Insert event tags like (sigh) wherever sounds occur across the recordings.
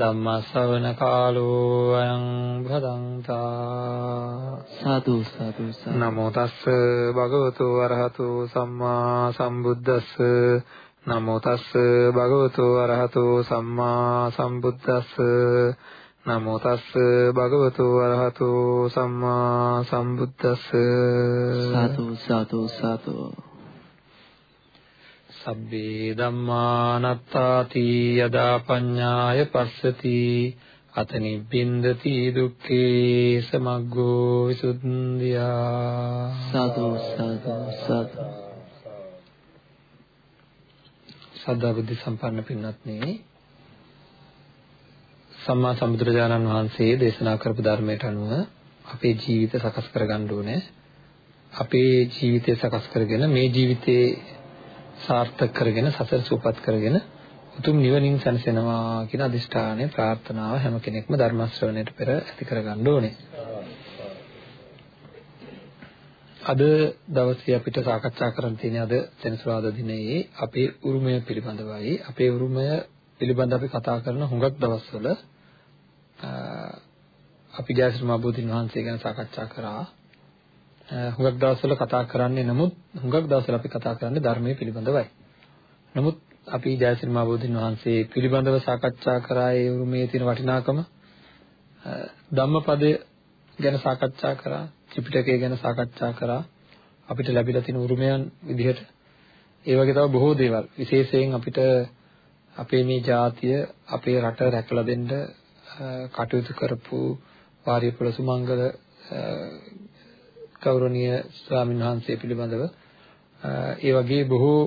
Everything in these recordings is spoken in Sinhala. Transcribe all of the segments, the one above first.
ධම්මස්සවන කාලෝ අයං භදංතා සාදු සාදු නමෝ තස්ස භගවතු වරහතු සම්මා සම්බුද්දස්ස. නමෝ තස්ස භගවතු වරහතු සම්මා සම්බුද්දස්ස. නමෝ තස්ස භගවතු වරහතු සම්මා සම්බුද්දස්ස. සාදු සාදු සාදු සබ්බේ ධම්මානත්තාති යදා පඤ්ඤාය පස්සති. අතනි බින්දති දුක්ඛේ සමග්ගෝ විසුද්ධියා. සාදු සාදු සාදු. සද්ධා බුද්ධ සම්පන්න පින්වත්නි සම්මා සම්බුදුරජාණන් වහන්සේ දේශනා කරපු ධර්මයට අනුව අපේ ජීවිත සකස් කරගන්න ඕනේ. අපේ ජීවිතය සකස් කරගෙන මේ ජීවිතේ සාර්ථක කරගෙන සසර සූපත් කරගෙන උතුම් නිවනින් සැනසෙනවා කියන අදිෂ්ඨානය ප්‍රාර්ථනාව හැම කෙනෙක්ම ධර්ම ශ්‍රවණයට පෙර ඇති කරගන්න ඕනේ. අද දවසේ අපිට සාකච්ඡා කරන්න තියෙන අද සෙනසුරාදා දිනයේ අපේ උරුමය පිළිබඳවයි අපේ උරුමය පිළිබඳ අපි කතා කරන හුඟක් දවස්වල අපි ජයශ්‍රී මහබෝධින් වහන්සේ ගැන සාකච්ඡා කරා හුඟක් දවස්වල කතා කරන්නේ නමුත් හුඟක් දවස්වල අපි කතා කරන්නේ ධර්මයේ පිළිබඳවයි. නමුත් අපි ජයශ්‍රී මහබෝධින් වහන්සේ පිළිබඳව සාකච්ඡා කරා ඒ උරුමයේ තියෙන වටිනාකම ධම්මපදය ගැන සාකච්ඡා කරා ත්‍රිපිටකය ගැන සාකච්ඡා කරා අපිට ලැබිලා තියෙන උරුමයන් විදිහට ඒ වගේ තව බොහෝ දේවල් විශේෂයෙන් අපිට අපේ මේ ජාතිය අපේ රට රැකලා දෙන්න කටයුතු කරපු වාරියපුල සුමංගල ගෞරවනීය ස්වාමීන් වහන්සේ පිළිබඳව ඒ වගේ බොහෝ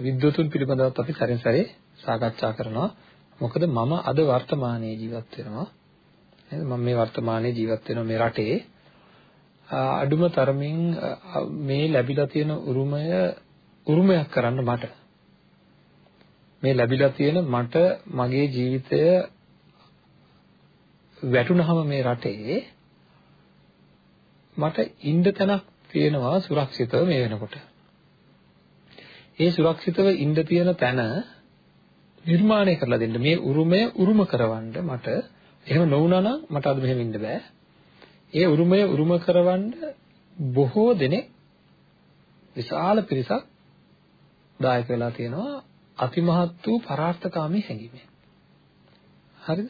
විද්වතුන් පිළිබඳවත් අපි සැරින් සැරේ සාකච්ඡා කරනවා. මොකද මම අද වර්තමානයේ ජීවත් වෙනවා. නේද? මම මේ වර්තමානයේ ජීවත් වෙන මේ රටේ අඩුම තරමින් මේ ලැබිලා තියෙන උරුමය උරුමයක් කරන්න මට මේ ලැබිලා තියෙන මට මගේ ජීවිතය වැටුනහම මේ රටේ මට ඉන්න තැනක් තියෙනවා සුරක්ෂිතව මේ වෙනකොට. ඒ සුරක්ෂිතව ඉන්න තියෙන තැන නිර්මාණය කරලා දෙන්න මේ උරුමය උරුම කරවන්න මට එහෙම නොවුනා නම් මට අද මෙහෙම ඉන්න බෑ. ඒ උරුමය උරුම කරවන්න බොහෝ දෙනෙක් විශාල පිරිසක් දායක වෙලා තියෙනවා අතිමහත් වූ පරාර්ථකාමී හැඟීමෙන්. හරිද?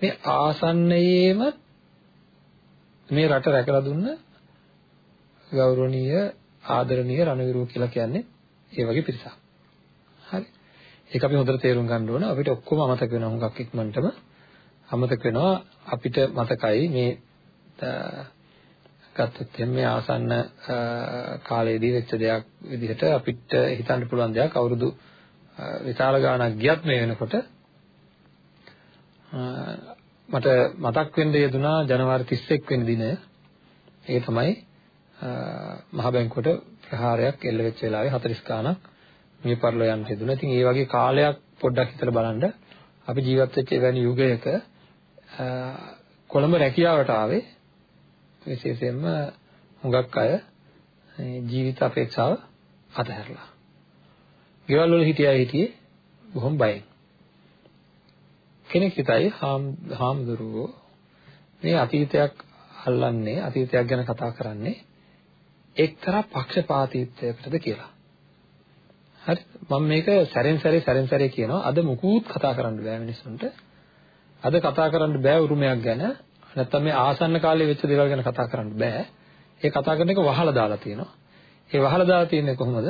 මේ ආසන්නයේම මේ රට රැකලා දුන්න ගෞරවනීය ආදරණීය රණවිරුව කියලා කියන්නේ ඒ වගේ පිරිසක්. හරි. ඒක අපි හොඳට තේරුම් ගන්න ඕන. අපිට ඔක්කොම අමතක වෙනවා හුඟක් ඉක්මනටම. අමතක වෙනවා අපිට මතකයි මේ ගත්තොත් මේ ආසන්න කාලයේදී වෙච්ච දෙයක් විදිහට අපිට හිතන්න පුළුවන් දෙයක් අවුරුදු විශාල ගාණක් ගියත් මේ වෙනකොට මට මතක් වෙන්න යෙදුනා ජනවාරි 31 වෙනි දිනය. ඒ තමයි මහ බැංකුවට ප්‍රහාරයක් එල්ල වෙච්ච වෙලාවේ 40 ගාණක් මිය පරලෝ යන්න යෙදුනා. ඉතින් ඒ වගේ කාලයක් පොඩ්ඩක් හිතලා බලන්න අපි ජීවත් වෙච්ච එවැනි යුගයක කොළඹ රැකියාවට ආවේ විශේෂයෙන්ම හුඟක් අය ජීවිත අපේක්ෂාව අතහැරලා. ගෙවල් වල හිටියා හිටියේ බොහොම බයෙන්. කෙනෙක් හිතයි හාමුදුරුවෝ මේ අතීතයක් අල්ලන්නේ අතීතයක් ගැන කතා කරන්නේ එක්තරා පක්ෂපාතීත්වයකටද කියලා. හරි මම මේක සැරෙන් සැරේ සැරෙන් සැරේ කියනවා අද මුකුත් කතා කරන්න බෑ මිනිස්සුන්ට. අද කතා කරන්න බෑ උරුමයක් ගැන නැත්තම් මේ ආසන්න කාලේ වෙච්ච දේවල් ගැන කතා කරන්න බෑ. ඒ කතා කරන එක වහලා දාලා තියෙනවා. ඒ වහලා දාලා තියෙන්නේ කොහොමද?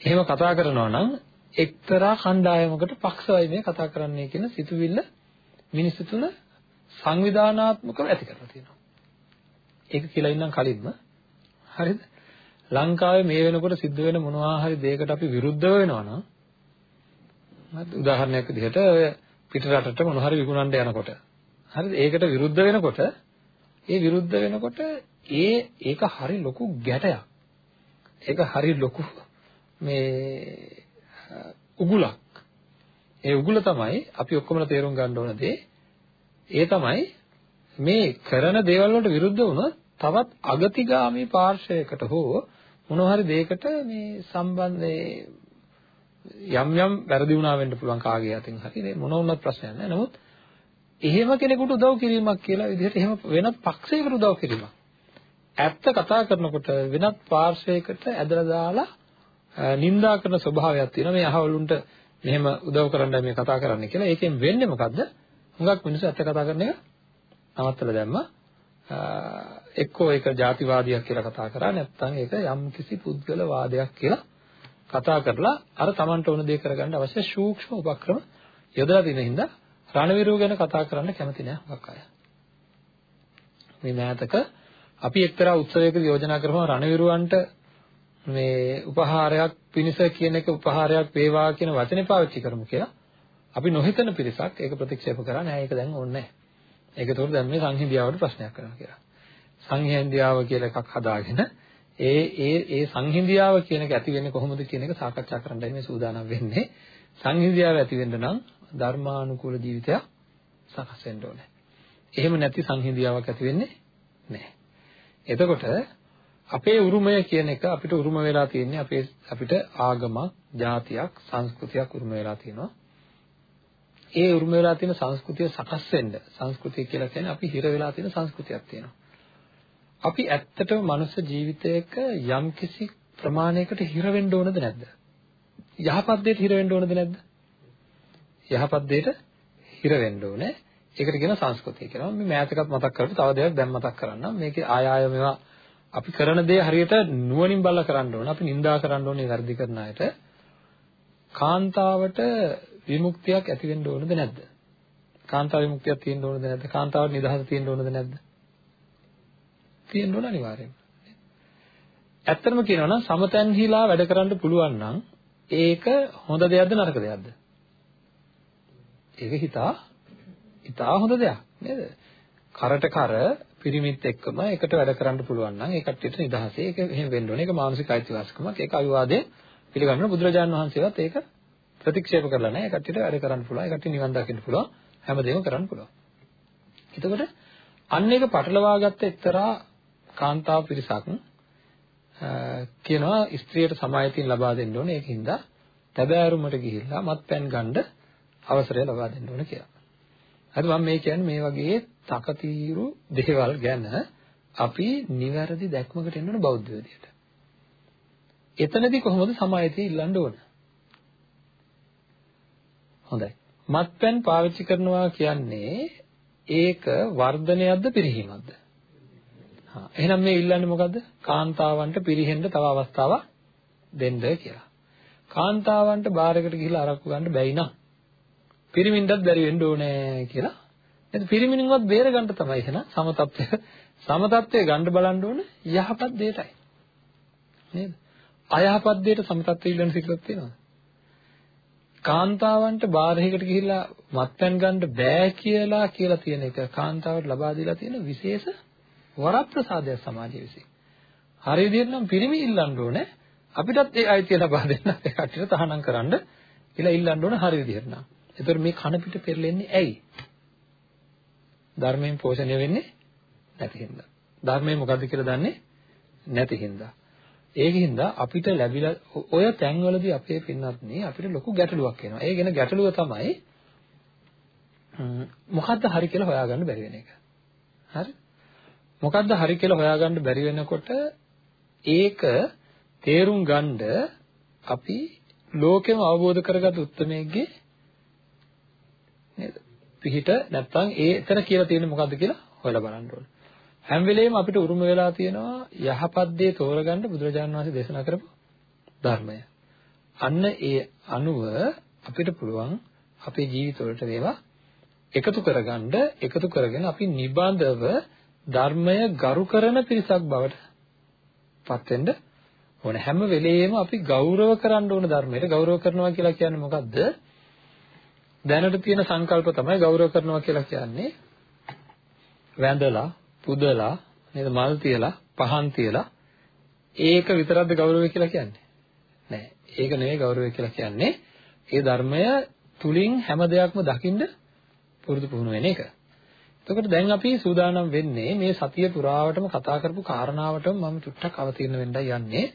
එහෙම කතා කරනවා නම් එක්තරා කණ්ඩායමකට පක්ෂවයි මේ කතා කරන්නේ කියන සිතුවිල්ල මිනිස්සු තුන සංවිධානාත්මකව ඇති කරලා තියෙනවා. ඒක කියලා ඉන්නම් කලින්ම හරිද? ලංකාවේ මේ වෙනකොට සිද්ධ වෙන මොනවා හරි දෙයකට අපි විරුද්ධව වෙනවා නම් හරිද? උදාහරණයක් විදිහට ඔය පිට රටට මොනවා හරි විකුණන්න යනකොට හරිද? ඒකට විරුද්ධ වෙනකොට ඒ විරුද්ධ වෙනකොට ඒ ඒක හරි ලොකු ගැටයක්. ඒක හරි ලොකු මේ උගුලක්. ඒ උගුල තමයි අපි ඔක්කොමලා තේරුම් ගන්න ඕන දේ. ඒ තමයි මේ කරන දේවල් වලට විරුද්ධ වුණොත් තවත් අගතිගාමී පාර්ශවයකට හෝ මොන හරි දෙයකට මේ සම්බන්ධ යම් යම් වැරදි වුණා වෙන්න පුළුවන් කාගේ අතින් හරි මොන වුණත් ප්‍රශ්නයක් නැහැ. නමුත් එහෙම කෙනෙකුට උදව් කිරීමක් කියලා විදිහට එහෙම වෙනත් පක්ෂයකට උදව් කිරීමක්. ඇත්ත කතා කරනකොට වෙනත් පාර්ශවයකට ඇදලා දාලා නිඳා කරන ස්වභාවයක් තියෙනවා මේ අහවලුන්ට මෙහෙම උදව් කරන්නයි මේ කතා කරන්නේ කියලා. ඒකෙන් වෙන්නේ මොකද්ද? හුඟක් මිනිස්සු ඇත්ත කතා කරන එක නවත්තලා දැම්මා. එක්කෝ ඒක ಜಾතිවාදියක් කියලා කතා කරා නැත්නම් ඒක යම් කිසි පුද්ගල වාදයක් කියලා කතා කරලා අර Tamanට ඕන දේ කරගන්න අවශ්‍ය සූක්ෂම උපක්‍රම යොදලා තියෙන හින්දා රණවිරුව ගැන කතා කරන්න කැමති නෑ හුඟක් අය. මේ මෑතක අපි එක්තරා උත්සවයක යෝජනා කරපුවා රණවිරුවන්ට මේ උපහාරයක් පිනිස කියන එක උපහාරයක් වේවා කියන වචනේ පාවිච්චි කරමු කියලා. අපි නොහිතන පිරිසක් ඒක ප්‍රතික්ෂේප කරා නෑ ඒක දැන් ඕනේ නෑ. ඒක උතෝර දැන් මේ සංහිඳියාවට ප්‍රශ්නයක් කරනවා කියලා. සංහිඳියාව කියලා එකක් හදාගෙන ඒ ඒ ඒ සංහිඳියාව කියන එක ඇති වෙන්නේ කොහොමද කියන එක සාකච්ඡා කරන්නයි මේ සූදානම් වෙන්නේ. සංහිඳියාව ඇති වෙන්න නම් ධර්මානුකූල ජීවිතයක් සකස් වෙන්න ඕනේ. එහෙම නැති සංහිඳියාවක් ඇති වෙන්නේ නැහැ. එතකොට අපේ උරුමය කියන එක අපිට උරුම වෙලා තියෙන්නේ අපේ අපිට ආගමක්, ජාතියක්, සංස්කෘතියක් උරුම වෙලා තියෙනවා. ඒ උරුම වෙලා තියෙන සංස්කෘතිය සකස් වෙන්න සංස්කෘතිය කියලා කියන්නේ අපි හිර වෙලා තියෙන සංස්කෘතියක් තියෙනවා. අපි ඇත්තටම මනුෂ්‍ය ජීවිතයක යම්කිසි ප්‍රමාණයකට හිර වෙන්න ඕනද නැද්ද? යහපත් දෙයට හිර වෙන්න ඕනද නැද්ද? යහපත් දෙයට හිර වෙන්න ඕනේ. ඒකට කියන සංස්කෘතිය කියලා. මේ මෑතකත් මතක් කරපු තව දෙයක් දැන් මතක් කරන්නම්. මේකේ ආය ආය මේවා අපි කරන දේ හරියට නුවණින් බලලා කරන්න ඕන. අපි නිඳා කරන්න ඕනේ වැරදි කරන අයට. කාන්තාවට විමුක්තියක් ඇති වෙන්න ඕනද නැද්ද? කාන්තාව විමුක්තියක් තියෙන්න ඕනද නැද්ද? කාන්තාවට නිදහස තියෙන්න ඕනද නැද්ද? තියෙන්න ඕන අනිවාර්යයෙන්ම. ඇත්තටම කියනවා නම් සමතැන්හිලා වැඩ කරන්න පුළුවන් නම් ඒක හොඳ දෙයක්ද නරක දෙයක්ද? ඒක හිතා හිතා හොඳ දෙයක් නේද? කරට කර පිරිමිත් එක්කම එකට වැඩ කරන්න පුළුවන් නම් ඒ කට්ටියට නිදහසේ ඒක එහෙම වෙන්න ඕනේ. ඒක මානසික අයිතිවාසිකමක්. ඒක අවිවාදයේ පිළිගන්න බුදුරජාණන් වහන්සේවත් ඒක ප්‍රතික්ෂේප කරලා නැහැ. ඒ කට්ටියට වැඩ කරන්න පුළුවන්. ඒ කට්ටිය නිවන් දකින්න පුළුවන්. හැමදේම කරන්න පුළුවන්. එතකොට අන්න ඒක පටලවාගත්ත එක්තරා කාන්තාව පිරිසක් කියනවා ස්ත්‍රියට සමායතින් ලබා දෙන්න ඕනේ. ඒකින්ද තැබෑරුමට ගිහිල්ලා මත්පැන් ගන්න අවසරය ලබා දෙන්න ඕනේ කියලා. හරි මම මේ කියන්නේ මේ වගේ තකතිරු දේවල් ගැන අපි නිවැරදි දැක්මකට එන්න ඕන බෞද්ධ විදියට. එතනදී කොහොමද සමායතිය ඉල්ලන්න ඕන? හොඳයි. මත්පැන් පාවිච්චි කරනවා කියන්නේ ඒක වර්ධනයක්ද පිරිහීමක්ද? හා එහෙනම් මේ ඉල්ලන්නේ මොකද්ද? කාන්තාවන්ට පිරිහෙන්න තව අවස්ථාවක් දෙන්න කියලා. කාන්තාවන්ට බාරකට ගිහිල්ලා අරක්කු ගන්න බැයි නම් පිරිමින්ටත් බැරි වෙන්න ඕනේ කියලා. නේද? පිරිමින්වත් බේර ගන්න තමයි එහෙනම් සමතත්වය සමතත්වය ගන්න බලන්න ඕන යහපත් දෙයටයි. නේද? අයහපත් දෙයට සමතත්වය ඉල්ලන සිකලක් තියෙනවද? කාන්තාවන්ට බාහිරයකට ගිහිල්ලා මත්පැන් ගන්න බෑ කියලා කියලා තියෙන එක කාන්තාවට ලබා දීලා තියෙන විශේෂ වරප්‍රසාදයක් සමාජයේ විසින්. හරි විදිහට නම් පිරිමි ඉල්ලන්න ඕනේ අපිටත් ඒ අයිතිය ලබා දෙන්න ඒ කට්ටියට තහනම් කරන්න කියලා ඉල්ලන්න ඕනේ හරි විදිහට නම්. ඒතර මේ කන පිට පෙරලෙන්නේ ඇයි? ධර්මයෙන් පෝෂණය වෙන්නේ නැති හින්දා. ධර්මය මොකද්ද කියලා දන්නේ නැති හින්දා. ඒකින්ද අපිට ලැබිලා ඔය තැන්වලදී අපේ පින්නත් නේ අපිට ලොකු ගැටලුවක් එනවා. ඒ ගැන ගැටලුව තමයි මොකද්ද හරි කියලා හොයාගන්න බැරි වෙන එක. හරි? මොකද්ද හරි කියලා හොයාගන්න බැරි වෙනකොට ඒක තේරුම් ගන්න අපි ලෝකෙම අවබෝධ කරගත් උත්මයේගේ නේද? පිහිට නැත්තම් ඒ එතන කියලා තියෙන්නේ මොකද්ද කියලා හොයලා බලන්න ඕනේ. හැම වෙලෙම අපිට උරුම වෙලා තියෙනවා යහපත් දේ තෝරගන්න බුදුරජාණන් වහන්සේ දේශනා කරපු ධර්මය. අන්න ඒ අනුව අපිට පුළුවන් අපේ ජීවිතවලට ඒවා එකතු කරගන්න එකතු කරගෙන අපි නිබඳව ධර්මය ගරු කරන පිරිසක් බවට පත් වෙන්න ඕන හැම වෙලෙම අපි ගෞරව කරන්න ඕන ධර්මයට ගෞරව කරනවා කියලා කියන්නේ මොකද්ද? දැනට තියෙන සංකල්ප තමයි ගෞරව කරනවා කියලා කියන්නේ වැඳලා පුදලා නේද මල් තියලා පහන් තියලා ඒක විතරක්ද ගෞරවය කියලා කියන්නේ නෑ ඒක නෙවෙයි ගෞරවය කියලා කියන්නේ. ඒ ධර්මය තුලින් හැම දෙයක්ම දකින්න පුරුදු පුහුණු වෙන එක. එතකොට දැන් අපි සූදානම් වෙන්නේ මේ සතිය පුරාවටම කතා කරපු කාරණාවටම මම චුට්ටක් අවතීර්ණ වෙන්නයි යන්නේ.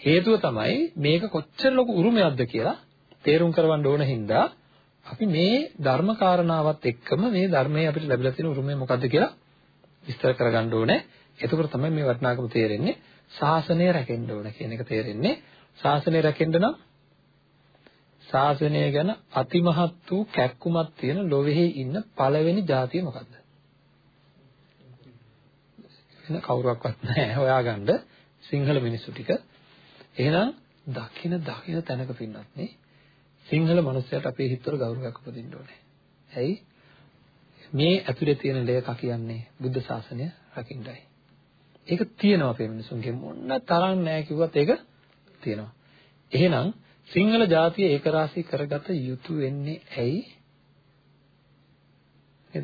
හේතුව තමයි මේක කොච්චර ලොකු උරුමයක්ද කියලා තේරුම් කරවන්න ඕන හින්දා අපි මේ ධර්ම කාරණාවත් එක්කම මේ ධර්මයේ අපිට ලැබිලා තියෙන උරුමය මොකද්ද කියලා විස්තර කරගන්න ඕනේ. එතකොට තමයි මේ වටිනාකම තේරෙන්නේ. ශාසනය රැකෙන්න ඕන කියන එක තේරෙන්නේ. ශාසනය රැකෙන්න නම් ශාසනය ගැන අතිමහත් වූ කැක්කුමක් තියෙන ලෝවෙහි ඉන්න පළවෙනි જાතිය මොකද්ද? වෙන කවුරක්වත් නැහැ හොයාගන්න සිංහල මිනිස්සු ටික. එහෙනම් දකින දකින තැනක පින්නත් නේ සිංහල මනුස්සයට අපේ හිතවල ගෞරවයක් උපදින්න ඕනේ. ඇයි? මේ ඇතුලේ තියෙන ලේක කියන්නේ බුද්ධ ශාසනය රකින්නයි. ඒක තියෙනවා අපේ මිනිසුන්ගේ මොන්න තරම් නැහැ කිව්වත් ඒක තියෙනවා. එහෙනම් සිංහල ජාතිය ඒකරාශී කරගත යුතු වෙන්නේ ඇයි?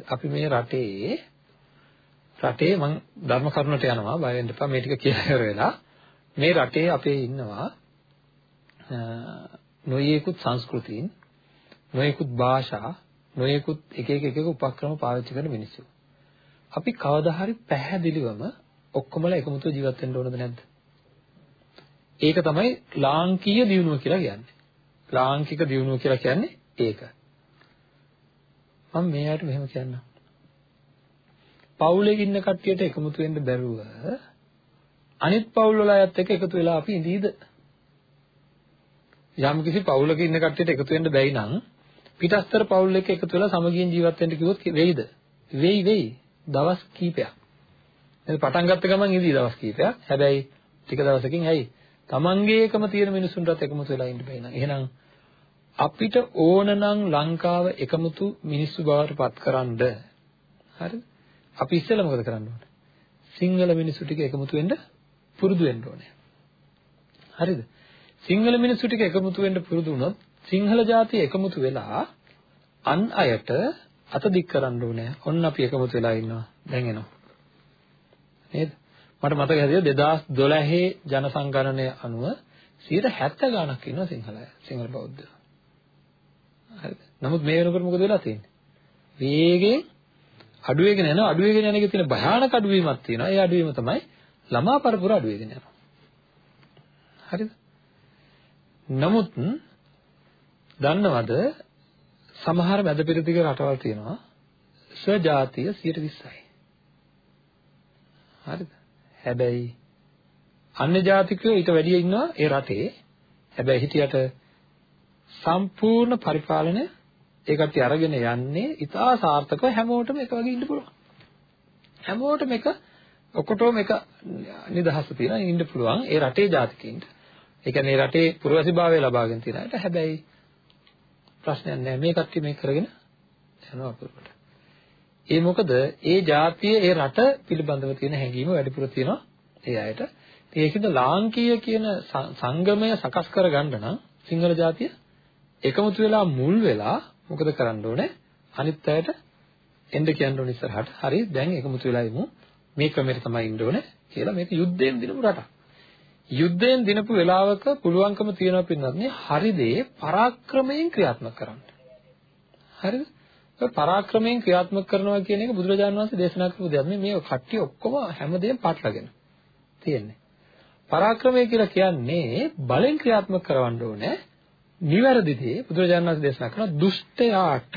අපි මේ රටේ රටේ මම ධර්ම කරුණට යනවා බය වෙන්න එපා මේ ටික කියලා ඉවර වෙලා මේ රටේ අපේ ඉන්නවා නොයේකුත් සංස්කෘතීන් නොයේකුත් භාෂා නොයේකුත් එක එක එක එක උපක්‍රම පාවිච්චි කරන මිනිස්සු. අපි කවදා හරි පැහැදිලිවම ඔක්කොමලා එකමුතුව ජීවත් වෙන්න ඕනද නැද්ද? ඒක තමයි ලාංකීය දියුණුව කියලා කියන්නේ. ලාංකික දියුණුව කියලා කියන්නේ ඒක. මම මේ ආයත මෙහෙම කියන්නම්. පවුලේ ඉන්න කට්ටියට එකමුතු වෙන්න බැරුව අනිත් පවුල් වල අයත් එක්ක එකතු වෙලා අපි ඉඳීද? යම් කිසි පවුලක ඉන්න කට්ටියට එකතු වෙන්න බැයි නම් පිටස්තර පවුල් එක්ක එකතු වෙලා සමගියෙන් ජීවත් වෙන්න කිව්වොත් වෙයිද? වෙයි වෙයි. දවස් කීපයක්. එහෙනම් පටන් ගත්ත ගමන් ඉඳී දවස් කීපයක්. හැබැයි ටික දවසකින් ඇයි? Tamange එකම තියෙන මිනිසුන්ටත් එකමුතු වෙලා ඉන්න බැයි නම්. එහෙනම් අපිට ඕන නම් ලංකාව එකමුතු මිනිස්සු බවට පත්කරනද හරිද? අපි ඉස්සෙල්ලා මොකද කරන්න ඕනේ? සිංහල මිනිස්සු ටික එකමුතු වෙන්න පුරුදු වෙන්න ඕනේ. හරිද? සිංහල මිනිස්සු ටික එකමුතු වෙන්න පුරුදු වුණොත් සිංහල ජාතිය එකමුතු වෙලා අන් අයට අත දික් කරන්න ඕනේ. ඔන්න අපි එකමුතු වෙලා ඉන්නවා. දැන් එනවා. නේද? මට මතක හැදියා 2012 ජනසංගණනය අනුව 70 ගාණක් ඉන්නවා සිංහලය. සිංහල බෞද්ධයෝ. හරිද? නමුත් මේ වෙනකොට මොකද වෙලා තියෙන්නේ? වේගෙන් අඩු වෙගෙන යනවා. අඩු වෙගෙන යන එකේ තියෙන භයානක අඩුවීමක් තියෙනවා. ඒ අඩුවීම තමයි ළමා පරපුර අඩු වෙගෙන යනවා. හරිද? නමුත් දන්නවද සමහර මැද පෙරදිග රටවල් තියෙනවා ස්වජාතිය 120යි. හරිද? හැබැයි අන්‍ය ජාතිකයෝ ඊට වැඩිය ඉන්නවා ඒ රටේ. හැබැයි හිටියට සම්පූර්ණ පරිපාලනය ඒකට අරගෙන යන්නේ ඉතා සාර්ථකව හැමෝටම එක වගේ ඉන්න පුළුවන්. හැමෝටම එක ඔකොටම එක නිදහස තියෙනවා ඉන්න පුළුවන් ඒ රටේ ජාතිකයින්ට. ඒ කියන්නේ රටේ පුරවැසිභාවය ලබාගෙන තියෙන අයට හැබැයි ප්‍රශ්නයක් නැහැ මේ කට්ටිය මේක කරගෙන යනවා අපුරකට. ඒ මොකද ඒ ජාතිය ඒ රට පිළිබඳව තියෙන හැඟීම වැඩිපුර තියෙනවා ඒ අයට. ඒකින්ද ලාංකීය කියන සංගමය සකස් කරගන්න නම් සිංහල ජාතිය එකමුතු වෙලා මුල් වෙලා මොකද කරන්න ඕනේ? අනිත් අයට එන්න කියන්න ඕනේ ඉස්සරහට. හරි දැන් එකමුතු වෙලා ඉමු. මේ ක්‍රමයට තමයි ඉන්න ඕනේ කියලා මේක යුද්ධයෙන් දිනපු රටක්. යුද්ධයෙන් දිනපු වෙලාවක පුළුවන්කම තියෙනවා පින්නත් හරි දේ පරාක්‍රමයෙන් ක්‍රියාත්මක කරන්න. හරිද? ඔය පරාක්‍රමයෙන් ක්‍රියාත්මක කරනවා කියන එක බුදුරජාණන් වහන්සේ දේශනා කරපු දෙයක්. මේ මේ කට්ටිය ඔක්කොම හැමදේම පටලගෙන තියෙන්නේ. පරාක්‍රමය කියලා කියන්නේ බලෙන් ක්‍රියාත්මක කරවන්න ඕනේ. නිවැරදි දේ බුදුරජාණන් වහන්සේ දේශනා කරන දුෂ්ටයාට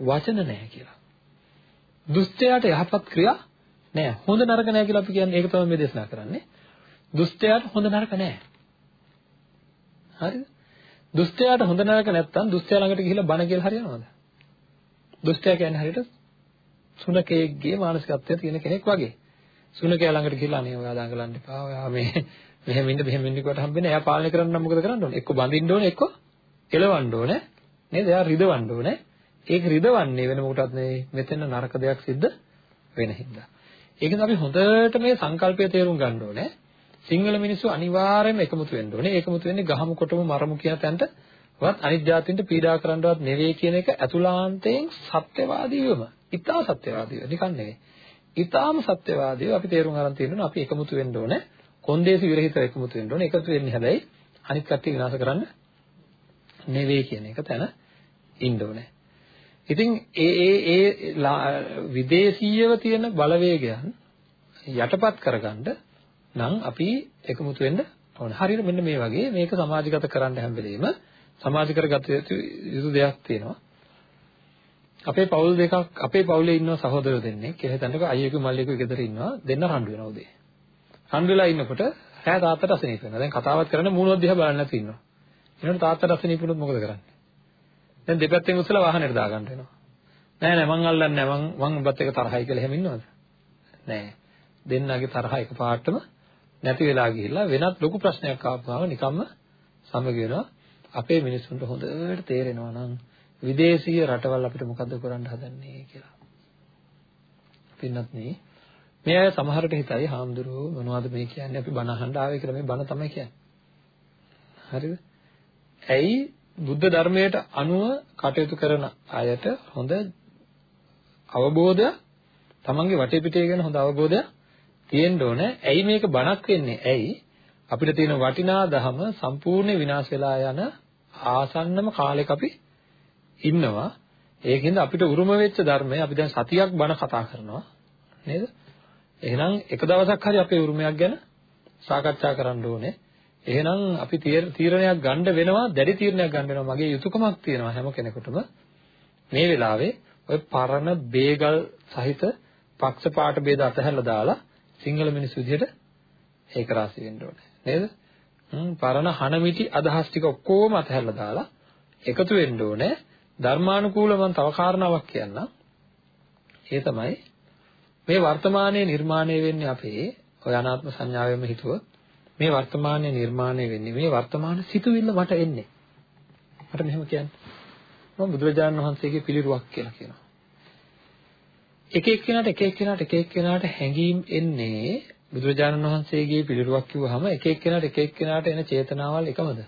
වචන නැහැ කියලා. දුෂ්ටයාට යහපත් ක්‍රියා නැහැ. හොඳ නරක නැහැ කියලා අපි කියන්නේ ඒක තමයි මේ දේශනා කරන්නේ. දුෂ්ටයාට හොඳ නරක නැහැ. හරිද? දුෂ්ටයාට හොඳ නරක නැත්තම් දුෂ්ටයා ළඟට ගිහිල්ලා බණ කියලා හරියනවද? දුෂ්ටයා කියන්නේ හරියට සුනකයෙක්ගේ මානසිකත්වය තියෙන කෙනෙක් වගේ. සුනකයා ළඟට ගිහිල්ලා අනේ ඔයා දඟලන්න එපා. ඔයා මේ (laughs) මෙහෙම ඉන්න මෙහෙම ඉන්න කොට හම්බෙන්නේ. එයා පාලනය කරන්න නම් මොකද කරන්න ඕනේ? එක්ක බඳින්න ඕනේ, එක්ක එලවන්න ඕනේ. නේද? එයා රිදවන්න ඕනේ. ඒක රිදවන්නේ වෙන මොකටවත් නෙවෙයි. මෙතන නරක දෙයක් සිද්ධ වෙන හින්දා. ඒකෙන් අපි හොඳට මේ සංකල්පය තේරුම් ගන්න ඕනේ. සිංහල මිනිස්සු අනිවාර්යයෙන්ම එකමුතු වෙන්න ඕනේ. ඒකමුතු වෙන්නේ ගහමු කොටමු මරමු කියන තැනටවත් අනිත් જાතින්ට පීඩා කරන්නවත් නෙවෙයි කියන එක අතුලාන්තයෙන් සත්‍යවාදීවම. ඊටා සත්‍යවාදීව නිකන් නෙවෙයි. ඊටාම සත්‍යවාදීව අපි තේරුම් ගන්න තියෙනවා අපි එකමුතු වෙන්න ඕනේ. කොන්දේසි විරහිතව එකමුතු වෙන්න ඕනේ. එකතු වෙන්නේ හැබැයි අනිත් කට්ටිය විනාශ කරන්න නෙවෙයි කියන එක තැන ඉන්න ඕනේ. ඉතින් ඒ ඒ ඒ විදේශීයව තියෙන බලවේගයන් යටපත් කරගන්න නම් අපි එකමුතු වෙන්න ඕන. හරියට මෙන්න මේ වගේ මේක සමාජගත කරන්න හැම වෙලෙම සමාජිකරගත යුතු දෙයක් තියෙනවා. අපේ පවුල් දෙකක් අපේ පවුලේ ඉන්න සහෝදරයෝ දෙන්නෙක් කියලා හිතන්නකො අයියෙකු මල්ලියෙකු ගෙදර ඉන්නවා දෙන්න රණ්ඩු වෙනවා උදේ. රණ්ඩු වෙලා ඉන්නකොට රෑ තාත්තට අසනීප වෙනවා. දැන් කතාවත් කරන්න මූණවත් දිහා බලන්න නැති ඉන්නවා. ඊළඟට තාත්තට අසනීප වුණොත් මොකද කරන්නේ? දැන් දෙපැත්තෙන් උස්සලා වාහනේට දාගන්න වෙනවා. නෑ නෑ මං අල්ලන්නේ නෑ මං මං උඹත් එක තරහයි කියලා එහෙම ඉන්නවද? නෑ. දෙන්නගේ තරහ එකපාරටම නැති වෙලා ගිහිල්ලා වෙනත් ලොකු ප්‍රශ්නයක් ආපුවාම නිකම්ම සමග වෙනවා. අපේ මිනිස්සුන්ට හොඳට තේරෙනවා නම් විදේශීය රටවල් අපිට මොකද්ද කරන්න හදන්නේ කියලා. පින්නත් නේ මේ අය සමහරට හිතයි හාමුදුරුවෝ මොනවද මේ කියන්නේ අපි බණ අහන්න ආවේ කියලා මේ බණ තමයි කියන්නේ. හරිද? ඇයි බුද්ධ ධර්මයට අනුව කටයුතු කරන අයට හොඳ අවබෝධය තමන්ගේ වටේ පිටේ ගැන හොඳ අවබෝධයක් තියෙන්න ඕන. ඇයි මේක බණක් වෙන්නේ? ඇයි අපිට තියෙන වටිනා ධම සම්පූර්ණ විනාශ වෙලා යන ආසන්නම කාලයක අපි ඉන්නවා. ඒකින්ද අපිට උරුම වෙච්ච ධර්මය අපි දැන් සතියක් බණ කතා කරනවා. නේද? එහෙනම් එක දවසක් හරි අපේ උරුමයක් ගැන සාකච්ඡා කරන්න ඕනේ. එහෙනම් අපි තීරණයක් ගන්න වෙනවා, දැඩි තීරණයක් ගන්න වෙනවා. මගේ යුතුයකමක් තියෙනවා හැම කෙනෙකුටම. මේ වෙලාවේ ඔය පරණ බේගල් සහිත පක්ෂපාත ભેද අතහැරලා දාලා සිංහල මිනිස්සු විදිහට ඒක රාසි වෙන්න ඕනේ. නේද? හ්ම් පරණ හනමිටි අදහස් ටික ඔක්කොම අතහැරලා දාලා එකතු වෙන්න ඕනේ. ධර්මානුකූලව මම තව කාරණාවක් කියන්නම්. ඒ තමයි මේ වර්තමානයේ නිර්මාණය වෙන්නේ අපේ ඔය අනාත්ම සංඥාවෙම හිතුවොත් මේ වර්තමානයේ නිර්මාණය වෙන්නේ මේ වර්තමාන සිතුවිල්ල මට එන්නේ. මට මෙහෙම කියන්න. මම බුදුරජාණන් වහන්සේගේ පිළිරුවක් කියලා කියනවා. එක එක්කෙනාට එක එක්කෙනාට එක එක්කෙනාට හැඟීම් එන්නේ බුදුරජාණන් වහන්සේගේ පිළිරුවක් කිව්වහම එක එක්කෙනාට එක එක්කෙනාට එන චේතනාවල් එකමද?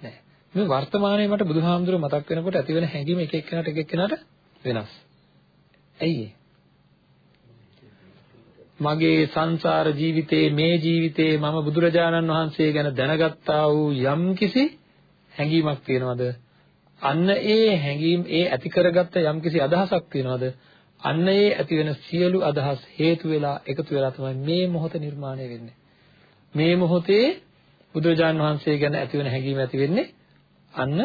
නෑ. මේ වර්තමානයේ මට බුදුහාමුදුරුවෝ මතක් වෙනකොට ඇති වෙන හැඟීම එක එක්කෙනාට එක එක්කෙනාට වෙනස්. ඇයි මගේ සංසාර ජීවිතේ මේ ජීවිතේ මම බුදුරජාණන් වහන්සේ ගැන දැනගත්තා වූ යම්කිසි හැඟීමක් තියෙනවද? අන්න ඒ හැඟීම් ඒ ඇති කරගත්ත යම්කිසි අදහසක් තියෙනවද? අන්න ඒ ඇති වෙන සියලු අදහස් හේතු වෙලා එකතු වෙලා තමයි මේ මොහොත නිර්මාණය වෙන්නේ. මේ මොහොතේ බුදුරජාණන් වහන්සේ ගැන ඇති වෙන හැඟීම ඇති වෙන්නේ අන්න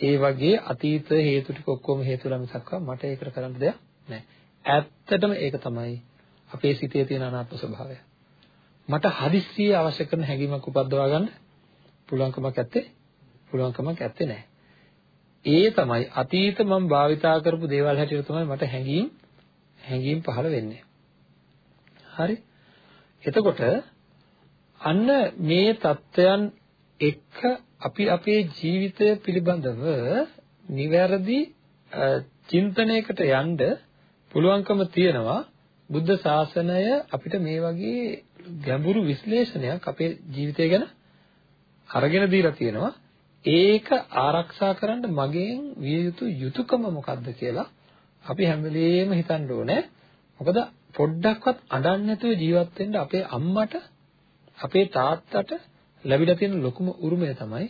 ඒ වගේ අතීත හේතු ටික ඔක්කොම හේතුලා මිසක් මට ඒකට කරන්න දෙයක් නැහැ. ඇත්තටම ඒක තමයි අපේ සිතේ තියෙන අනාත්ම ස්වභාවය. මට හදිස්සියේ අවශ්‍ය කරන හැඟීමක් උපද්දවා ගන්න පුළුවන්කමක් ඇත්තේ පුළුවන්කමක් ඇත්තේ නැහැ. ඒ තමයි අතීත මම භාවිතා කරපු දේවල් හැටියට තමයි මට හැඟීම් හැඟීම් පහළ වෙන්නේ. හරි? එතකොට අන්න මේ தත්වයන් එක්ක අපි අපේ ජීවිතය පිළිබඳව නිවැරදි චින්තනයකට යන්න පුළුවන්කම තියෙනවා බුද්ධ ශාසනය අපිට මේ වගේ ගැඹුරු විශ්ලේෂණයක් අපේ ජීවිතය ගැන අරගෙන දීලා තියෙනවා ඒක ආරක්ෂා කරන්න මගෙන් විය යුතු යුතුයකම මොකක්ද කියලා අපි හැම වෙලෙම හිතන්න ඕනේ. මොකද පොඩ්ඩක්වත් අඬන්නේ නැතුව ජීවත් වෙන්න අපේ අම්මට අපේ තාත්තට ලැබිලා තියෙන ලොකුම උරුමය තමයි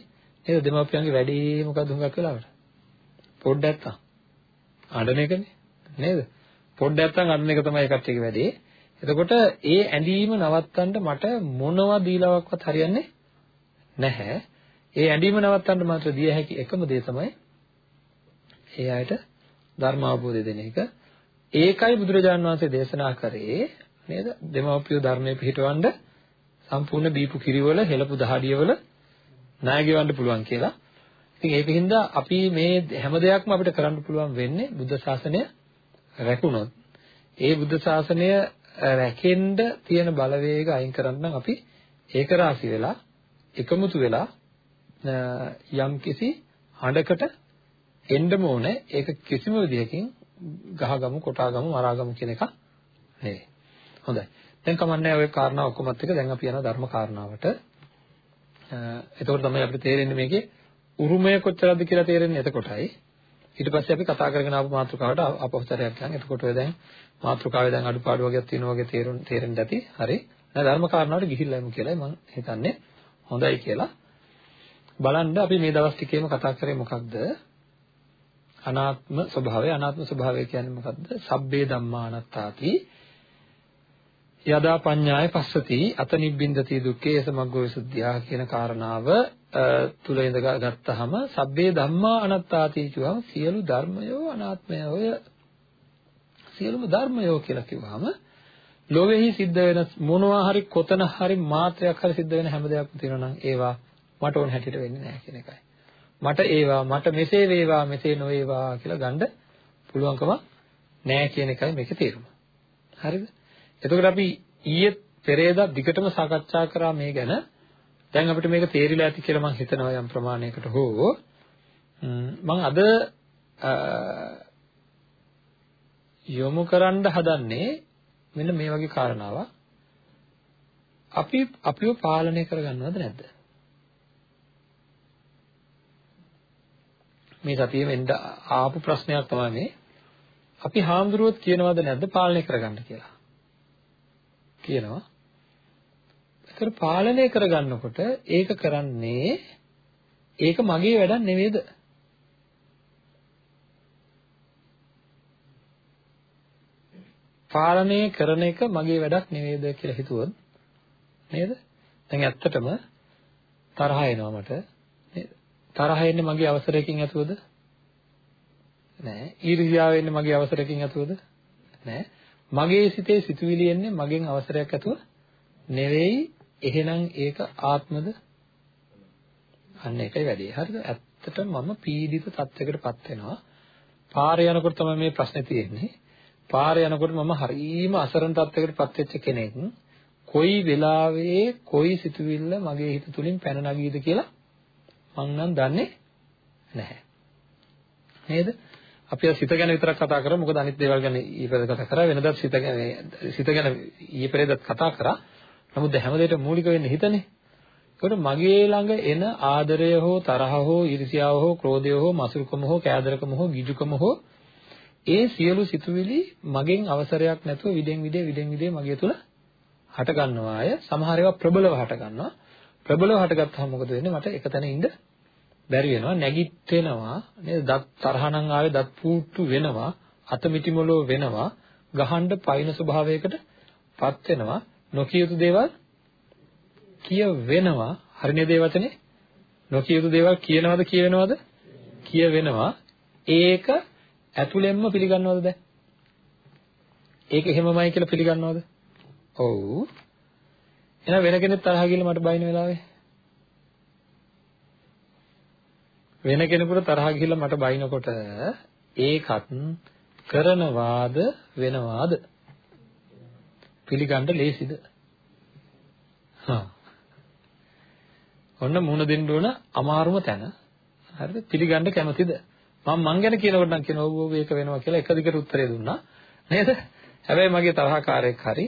නේද දෙමාපියන්ගේ වැඩේ මොකද්ද හුඟක් වෙලාවට? පොඩ්ඩක් අඬන එකනේ නේද? පොඩ්ඩක් අඬන එක තමයි කට්ටියගේ වැඩේ. එතකොට ඒ ඇඳීම නවත්තන්න මට මොනවා දීලාවක්වත් හරියන්නේ නැහැ. ඒ ඇඳීම නවත්තන්න මාත්‍ර දිය හැකි එකම දේ තමයි ඒ අයට ධර්ම අවබෝධය දෙන එක. ඒකයි බුදුරජාණන් වහන්සේ දේශනා කරේ නේද? දෙමව්පියෝ ධර්මයේ පිළිටවන්න සම්පූර්ණ දීපු කිරිවල හෙළපු දහඩියවල ණය ගෙවන්න පුළුවන් කියලා. ඉතින් ඒකින්ද අපි මේ හැම දෙයක්ම අපිට කරන්න පුළුවන් වෙන්නේ බුද්ධ ශාසනය රැකුණොත්. ඒ බුද්ධ ශාසනය රැකෙන්න තියෙන බලවේග අයින් කරන්න නම් අපි ඒක රාශි වෙලා එකමුතු වෙලා යම්කිසි හඬකට එන්නම ඕනේ ඒක කිසිම විදිහකින් ගහගමු කොටාගමු මරාගමු කියන එක නෙවෙයි හොඳයි දැන් කමන්නේ ඔය කාරණා ඔක්කොමත් එක දැන් අපි යනවා ධර්ම කාරණාවට එතකොට තමයි අපිට තේරෙන්නේ මේකේ උරුමය කොච්චරද කියලා තේරෙන්නේ එතකොටයි ඊට පස්සේ අපි කතා කරගෙන ආපු මාතෘකාවට අපහසුතරයක් ගන්න. එතකොට ඔය දැන් මාතෘකාවේ දැන් අඩුපාඩු වගේක් තියෙනවා වගේ තේරුම් තේරෙන්න ඇති. හරි. දැන් ධර්ම කාරණාවට ගිහිල්ලාම කියලායි මම හිතන්නේ හොඳයි කියලා. බලන්න අපි මේ දවස් ටිකේම කතා කරේ මොකක්ද? අනාත්ම ස්වභාවය. අනාත්ම ස්වභාවය කියන්නේ මොකක්ද? සබ්බේ ධම්මා අනාත්තාති. යදා පඤ්ඤාය පස්සති අත නිබ්බින්දති දුක්ඛේ සමග්ගෝ විසුද්ධියා කියන කාරණාව තුල ඉඳගත්තාම සබ්බේ ධම්මා අනාත්තාති කියවම සියලු ධර්මයෝ අනාත්මය ඔය සියලුම ධර්මයෝ කියලා කිව්වම ලෝකෙහි සිද්ධ වෙන මොනවා හරි කොතන හරි මාත්‍රයක් හරි සිද්ධ වෙන හැම දෙයක්ම තියෙනවා නම් ඒවා මට ඕන හැටියට වෙන්නේ නැහැ කියන එකයි. මට ඒවා මට මෙසේ වේවා මෙසේ නොවේවා කියලා ගන්න පුළුවන්කම නැහැ කියන එකයි මේකේ තේරුම. හරිද? එතකොට අපි ඊයේ පෙරේදා දිගටම සාකච්ඡා කරා මේ ගැන. දැන් අපිට මේක තේරිලා ඇති කියලා මම හිතනවා යම් ප්‍රමාණයකට හෝ මම අද යොමු කරන්න හදන්නේ මෙන්න මේ වගේ කාරණාවක්. අපි අපිව පාලනය කරගන්නවද නැද්ද? මේ සතියෙම එන්න ආපු ප්‍රශ්නයක් තමයි මේ. අපි හාමුදුරුවොත් කියනවද නැද්ද පාලනය කරගන්න කියලා? කියනවා. ඒතර පාලනය කරගන්නකොට ඒක කරන්නේ ඒක මගේ වැඩක් නෙවෙයිද? පාලනය කරන එක මගේ වැඩක් නෙවෙයිද කියලා හිතුවොත් නේද? දැන් ඇත්තටම තරහ එනවා මට නේද? තරහ එන්නේ මගේ අවසරයකින් ඇතුවද? නෑ. ඊර්ෂ්‍යාව එන්නේ මගේ අවසරයකින් ඇතුවද? නෑ. මගේ සිතේ සිතුවිලි එන්නේ මගෙන් අවසරයක් ඇතුව නෙවෙයි. එහෙනම් ඒක ආත්මද? අන්න ඒකයි වැඩේ. හරිද? ඇත්තටම මම පීඩිත තත්යකටපත් වෙනවා. පාරේ යනකොට තමයි මේ ප්‍රශ්නේ තියෙන්නේ. පාරේ යනකොට මම හරීම අසරණ තත්යකටපත් වෙච්ච කෙනෙක්. කොයි වෙලාවෙ කොයි සිතුවිල්ල මගේ හිත තුලින් පැන නගීද කියලා මං නම් දන්නේ නැහැ. නේද? අපි අර සිත ගැන විතරක් කතා කරා මොකද අනිත් දේවල් ගැන ඊපෙරේද කතා කරා වෙනදත් සිත ගැන සිත ගැන ඊපෙරේදත් කතා කරා. නමුත් හැම දෙයකටම මූලික වෙන්නේ හිතනේ. ඒකට මගේ ළඟ එන ආදරය හෝ තරහ හෝ ඊර්ෂ්‍යාව හෝ ක්‍රෝධය හෝ මසුරුකම හෝ කෑදරකම හෝ ගිජුකම හෝ ඒ සියලු සිතුවිලි මගෙන් අවසරයක් නැතුව විදෙන් විදේ විදෙන් විදේ මගේ තුල හට ගන්නවා අය සමහර ඒවා ප්‍රබලව හට ගන්නවා ප්‍රබලව හටගත්තාම මොකද වෙන්නේ? මට එක තැන ඉඳ බැරි වෙනවා නැගිටිනවා නේද? දත් තරහණම් ආවේ දත් පූට්ටු වෙනවා අත මිටිමොලෝ වෙනවා ගහන්න පයින් ස්වභාවයකට පත් වෙනවා. නොකිය යුතු දේවල් කිය වෙනවා හරිනේ දේ වචනේ නොකිය යුතු දේවල් කියනවද කියවෙනවද? කිය වෙනවා ඒක ඇතුළෙන්ම පිළිගන්නවද දැන්? ඒක එහෙමමයි කියලා පිළිගන්නවද? ඔව්. එහෙනම් වෙන කෙනෙක් තරහ ගිහලා මට බයින වෙලාවේ? වෙන කෙනෙකුට තරහ ගිහලා මට බයිනකොට ඒකත් කරනවාද වෙනවාද? පිළිගන්න ලේසිද? හා. ඔන්න මුණ දෙන්න ඕන අමාරුම තැන. හරිද? පිළිගන්න කැමතිද? මම මං ගැන කියනකොට නම් කියනවා ඔව් ඔව් ඒක වෙනවා කියලා එක දිගට උත්තරේ දුන්නා. නේද? හැබැයි මගේ තරහකාරයෙක් හරි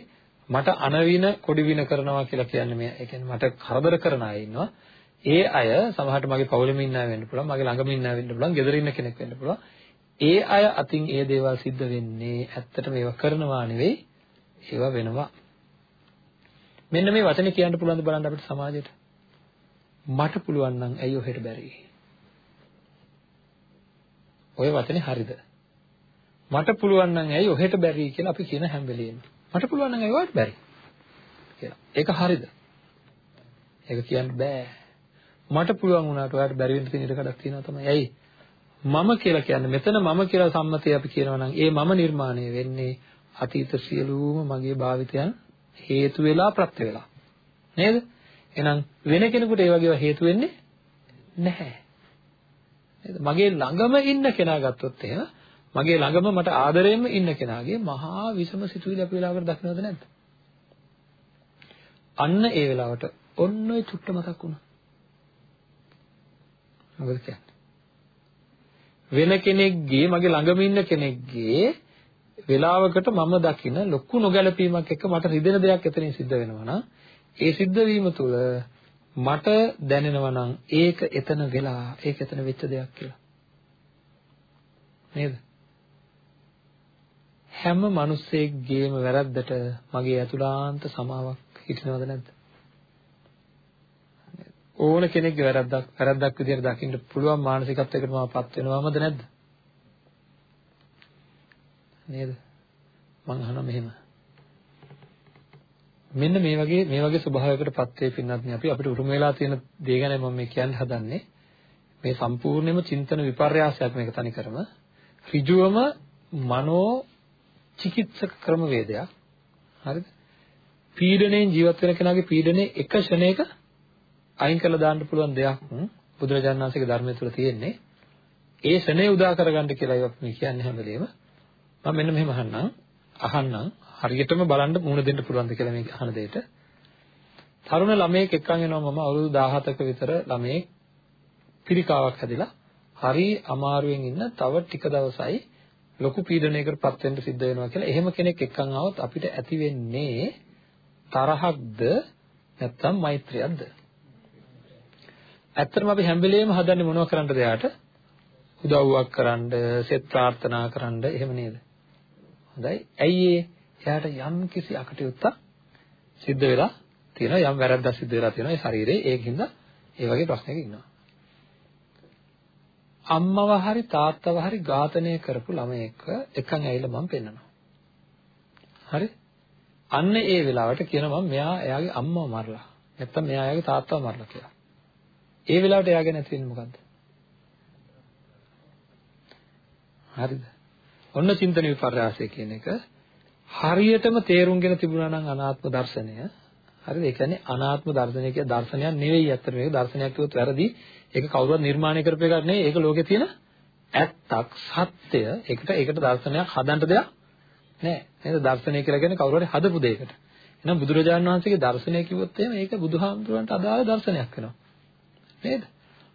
මට අනවින කොඩි වින කරනවා කියලා කියන්නේ මේ ඒ කියන්නේ මට කරදර කරන අය ඉන්නවා. ඒ අය සමහරට මගේ පවුලෙම ඉන්න අය වෙන්න පුළුවන්, මගේ ළඟම ඉන්න අය වෙන්න පුළුවන්, ගෙදර ඉන්න කෙනෙක් වෙන්න පුළුවන්. ඒ අය අතින් ඒ දේවල් සිද්ධ වෙන්නේ ඇත්තටම ඒවා කරනවා නෙවෙයි, ඒවා වෙනවා. මෙන්න මේ වචනේ කියන්න පුළුවන් ද බලන්න අපිට සමාජයට. මට පුළුවන් නම් ඇයි ඔහෙට බැරි? ඔය වචනේ හරිද? මට පුළුවන් නම් ඇයි ඔහෙට බැරි කියලා අපි කියන හැම වෙලෙම. මට පුළුවන් නම් ඒවට බැරි කියලා. ඒක හරිද? ඒක කියන්න බෑ. මට පුළුවන් වුණාට ඔයාලට බැරි වෙන්න තියෙන ඉඩ කඩක් තියෙනවා තමයි. ඇයි? මම කියලා කියන්නේ මෙතන මම කියලා සම්මතය අපි කියනවා නම් ඒ මම නිර්මාණය වෙන්නේ අතීත සියලුම මගේ භාවිතයන් හේතු වෙලා ප්‍රත්‍ය වෙලා. නේද? එහෙනම් වෙන කෙනෙකුට ඒ වගේව හේතු වෙන්නේ නැහැ. නේද? මගේ ළඟම ඉන්න කෙනා ගත්තොත් එහෙම මගේ ළඟම මට ආදරයෙන්ම ඉන්න කෙනාගේ මහා විසම සිතුවිලි අපි වෙලාවකට දකින්නවද නැද්ද? අන්න ඒ වෙලාවට ඔන්න ඔය චුට්ට මතක් වුණා. මොකද කියන්නේ? වෙන කෙනෙක්ගේ මගේ ළඟම ඉන්න කෙනෙක්ගේ වෙලාවකට මම දකින ලොකු නොගැලපීමක් එක්ක මට රිදෙන දෙයක් එතනින් සිද්ධ වෙනවා නම් ඒ සිද්ධ වීම තුළ මට දැනෙනවා නම් ඒක එතන වෙලා ඒක එතන වෙච්ච දෙයක් කියලා. නේද? හැම මිනිස්සෙක්ගේම වැරද්දට මගේ අතුලාන්ත සමාවක් හිටිනවද නැද්ද? ඕන කෙනෙක්ගේ වැරද්දක් වැරද්දක් විදිහට දකින්න පුළුවන් මානසිකත්වයකට මමපත් වෙනවමද නැද්ද? නේද? මං අහනවා මෙහෙම. මෙන්න මේ වගේ මේ වගේ ස්වභාවයකටපත් වේ පින්නත් අපි අපිට උරුම වෙලා තියෙන දේ ගැන මම මේ කියන්න හදන්නේ. මේ සම්පූර්ණයෙන්ම චින්තන විපර්යාසයක් මේක තනිකරම ඍජුවම මනෝ චිකිත්සක ක්‍රමවේදයක්. හරිද? පීඩණයෙන් ජීවත් වෙන කෙනාගේ පීඩනේ එක ක්ෂණයක අයින් කරලා දාන්න පුළුවන් දෙයක් බුදුරජාණන් වහන්සේගේ ධර්මය තුළ තියෙන්නේ. ඒ ක්ෂණය උදා කරගන්න කියලා අපි මේ කියන්නේ හැම වෙලේම. මම මෙන්න මෙහෙම අහන්නම්. අහන්නම් හරියටම බලන්න මුහුණ දෙන්න පුළුවන්ද කියලා මේ අහන දෙයට. තරුණ ළමයෙක් එක්කන් එනවා මම අවුරුදු 17ක විතර ළමයෙක් පිරිකාවක් හැදිලා හරි අමාරුවෙන් ඉන්න තව ටික දවසයි ලොකු පීඩනයකටපත් වෙන්න සිද්ධ වෙනවා කියලා. එහෙම කෙනෙක් එක්කන් ආවොත් අපිට ඇති වෙන්නේ තරහක්ද නැත්නම් මෛත්‍රියක්ද? ඇත්තටම අපි හැම වෙලේම හදන්නේ මොනව කරන්නද එයාට? උදව්වක් කරන්න, සෙත් ප්‍රාර්ථනා කරන්න එහෙම නේද? හොඳයි. ඇයි ඒ? එයාට යම් කිසි අකටයුත්තක් සිද්ධ වෙලා තියෙනවා, යම් වැරද්දක් සිද්ධ වෙලා තියෙනවා ඒ ශරීරේ. ඒකින්ද ඒ වගේ ප්‍රශ්නයක ඉන්නවා. අම්මව හරි තාත්තව හරි ඝාතනය කරපු ළමයෙක් එකන් ඇවිල්ලා මම පෙන්නනවා. හරි? අන්න ඒ වෙලාවට කියනවා මම මෙයා එයාගේ අම්මව මරලා. නැත්තම් මෙයා එයාගේ තාත්තව මරලා කියලා. ඒ වෙලාවට එයාගේ නැති වෙන්නේ මොකද්ද? හරිද? ඔන්න චින්තන විපර්යාසය කියන එක හරියටම තේරුම්ගෙන තිබුණා නම් අනාත්ම දර්ශනය හරිද? ඒ කියන්නේ අනාත්ම දර්ශනය කිය දර්ශනයක් නෙවෙයි අත්තර මේක දර්ශනයක් කිව්වොත් වැරදි. ඒක කවුරුවත් නිර්මාණය කරපු එකක් නෙවෙයි. ඒක ලෝකේ තියෙන ඇත්තක් සත්‍ය. ඒකට ඒකට දර්ශනයක් හදන්න දෙයක් නෑ. නේද? දර්ශනය කියලා කියන්නේ කවුරු හරි හදපු දෙයකට. එහෙනම් බුදුරජාණන් වහන්සේගේ දර්ශනය කිව්වොත් එහෙම ඒක බුදුහාමුදුරන්ට අදාළ දර්ශනයක් වෙනවා. නේද?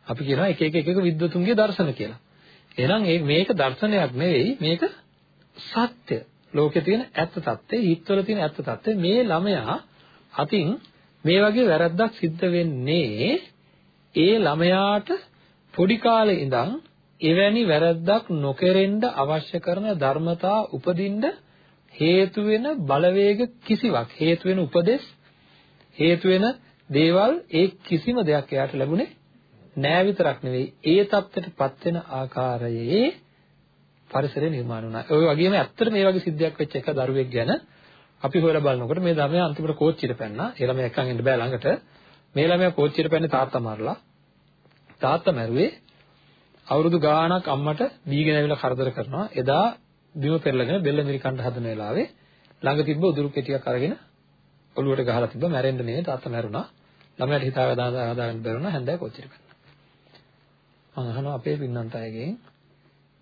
අපි කියනවා එක එක එක එක විද්වතුන්ගේ දර්ශන කියලා. එහෙනම් මේක දර්ශනයක් නෙවෙයි මේක සත්‍ය. ලෝකේ තියෙන ඇත්ත తත්ත්වය, හිතවල තියෙන ඇත්ත తත්ත්වය මේ ළමයා අතින් මේ වගේ වැරද්දක් සිද්ධ වෙන්නේ ඒ ළමයාට පොඩි කාලේ ඉඳන් එවැනි වැරද්දක් නොකරෙන්න අවශ්‍ය කරන ධර්මතා උපදින්න හේතු වෙන බලවේග කිසිවක් හේතු වෙන උපදෙස් හේතු වෙන දේවල් ඒ කිසිම දෙයක් එයාට ලැබුණේ නෑ විතරක් නෙවෙයි ඒ தත්ත්වයටපත් වෙන ආකාරයේ පරිසරය නිර්මාණය වුණා. ඔය වගේම ඇත්තට මේ වගේ සිද්ධියක් වෙච්ච එක දරුවෙක් ගැන අපි හොයලා බලනකොට මේ ළමයා අන්තිමට කෝච්චියට පැන්නා. ඒ ළමයා එක්කන් එන්න බෑ ළඟට. මේ ළමයා කෝච්චියට පැන්නේ තාත්තා මරලා. තාත්තා මැරුවේ අවුරුදු ගාණක් අම්මට දීගෙන ඇවිල්ලා කරදර කරනවා. එදා බිම පෙරලගෙන බෙල්ල මිරිකන්න හදන වෙලාවේ ළඟ තිබ්බ උදුරු කෙටියක් අරගෙන ඔලුවට ගහලා තිබ්බා මැරෙන්න නේ තාත්තා මැරුණා. ළමයාට හිතාව දාගන්න බැරුණා හැන්දෑව කොච්චර පැන්න. මම අහනවා අපේ පින්නන්ත අයගෙන්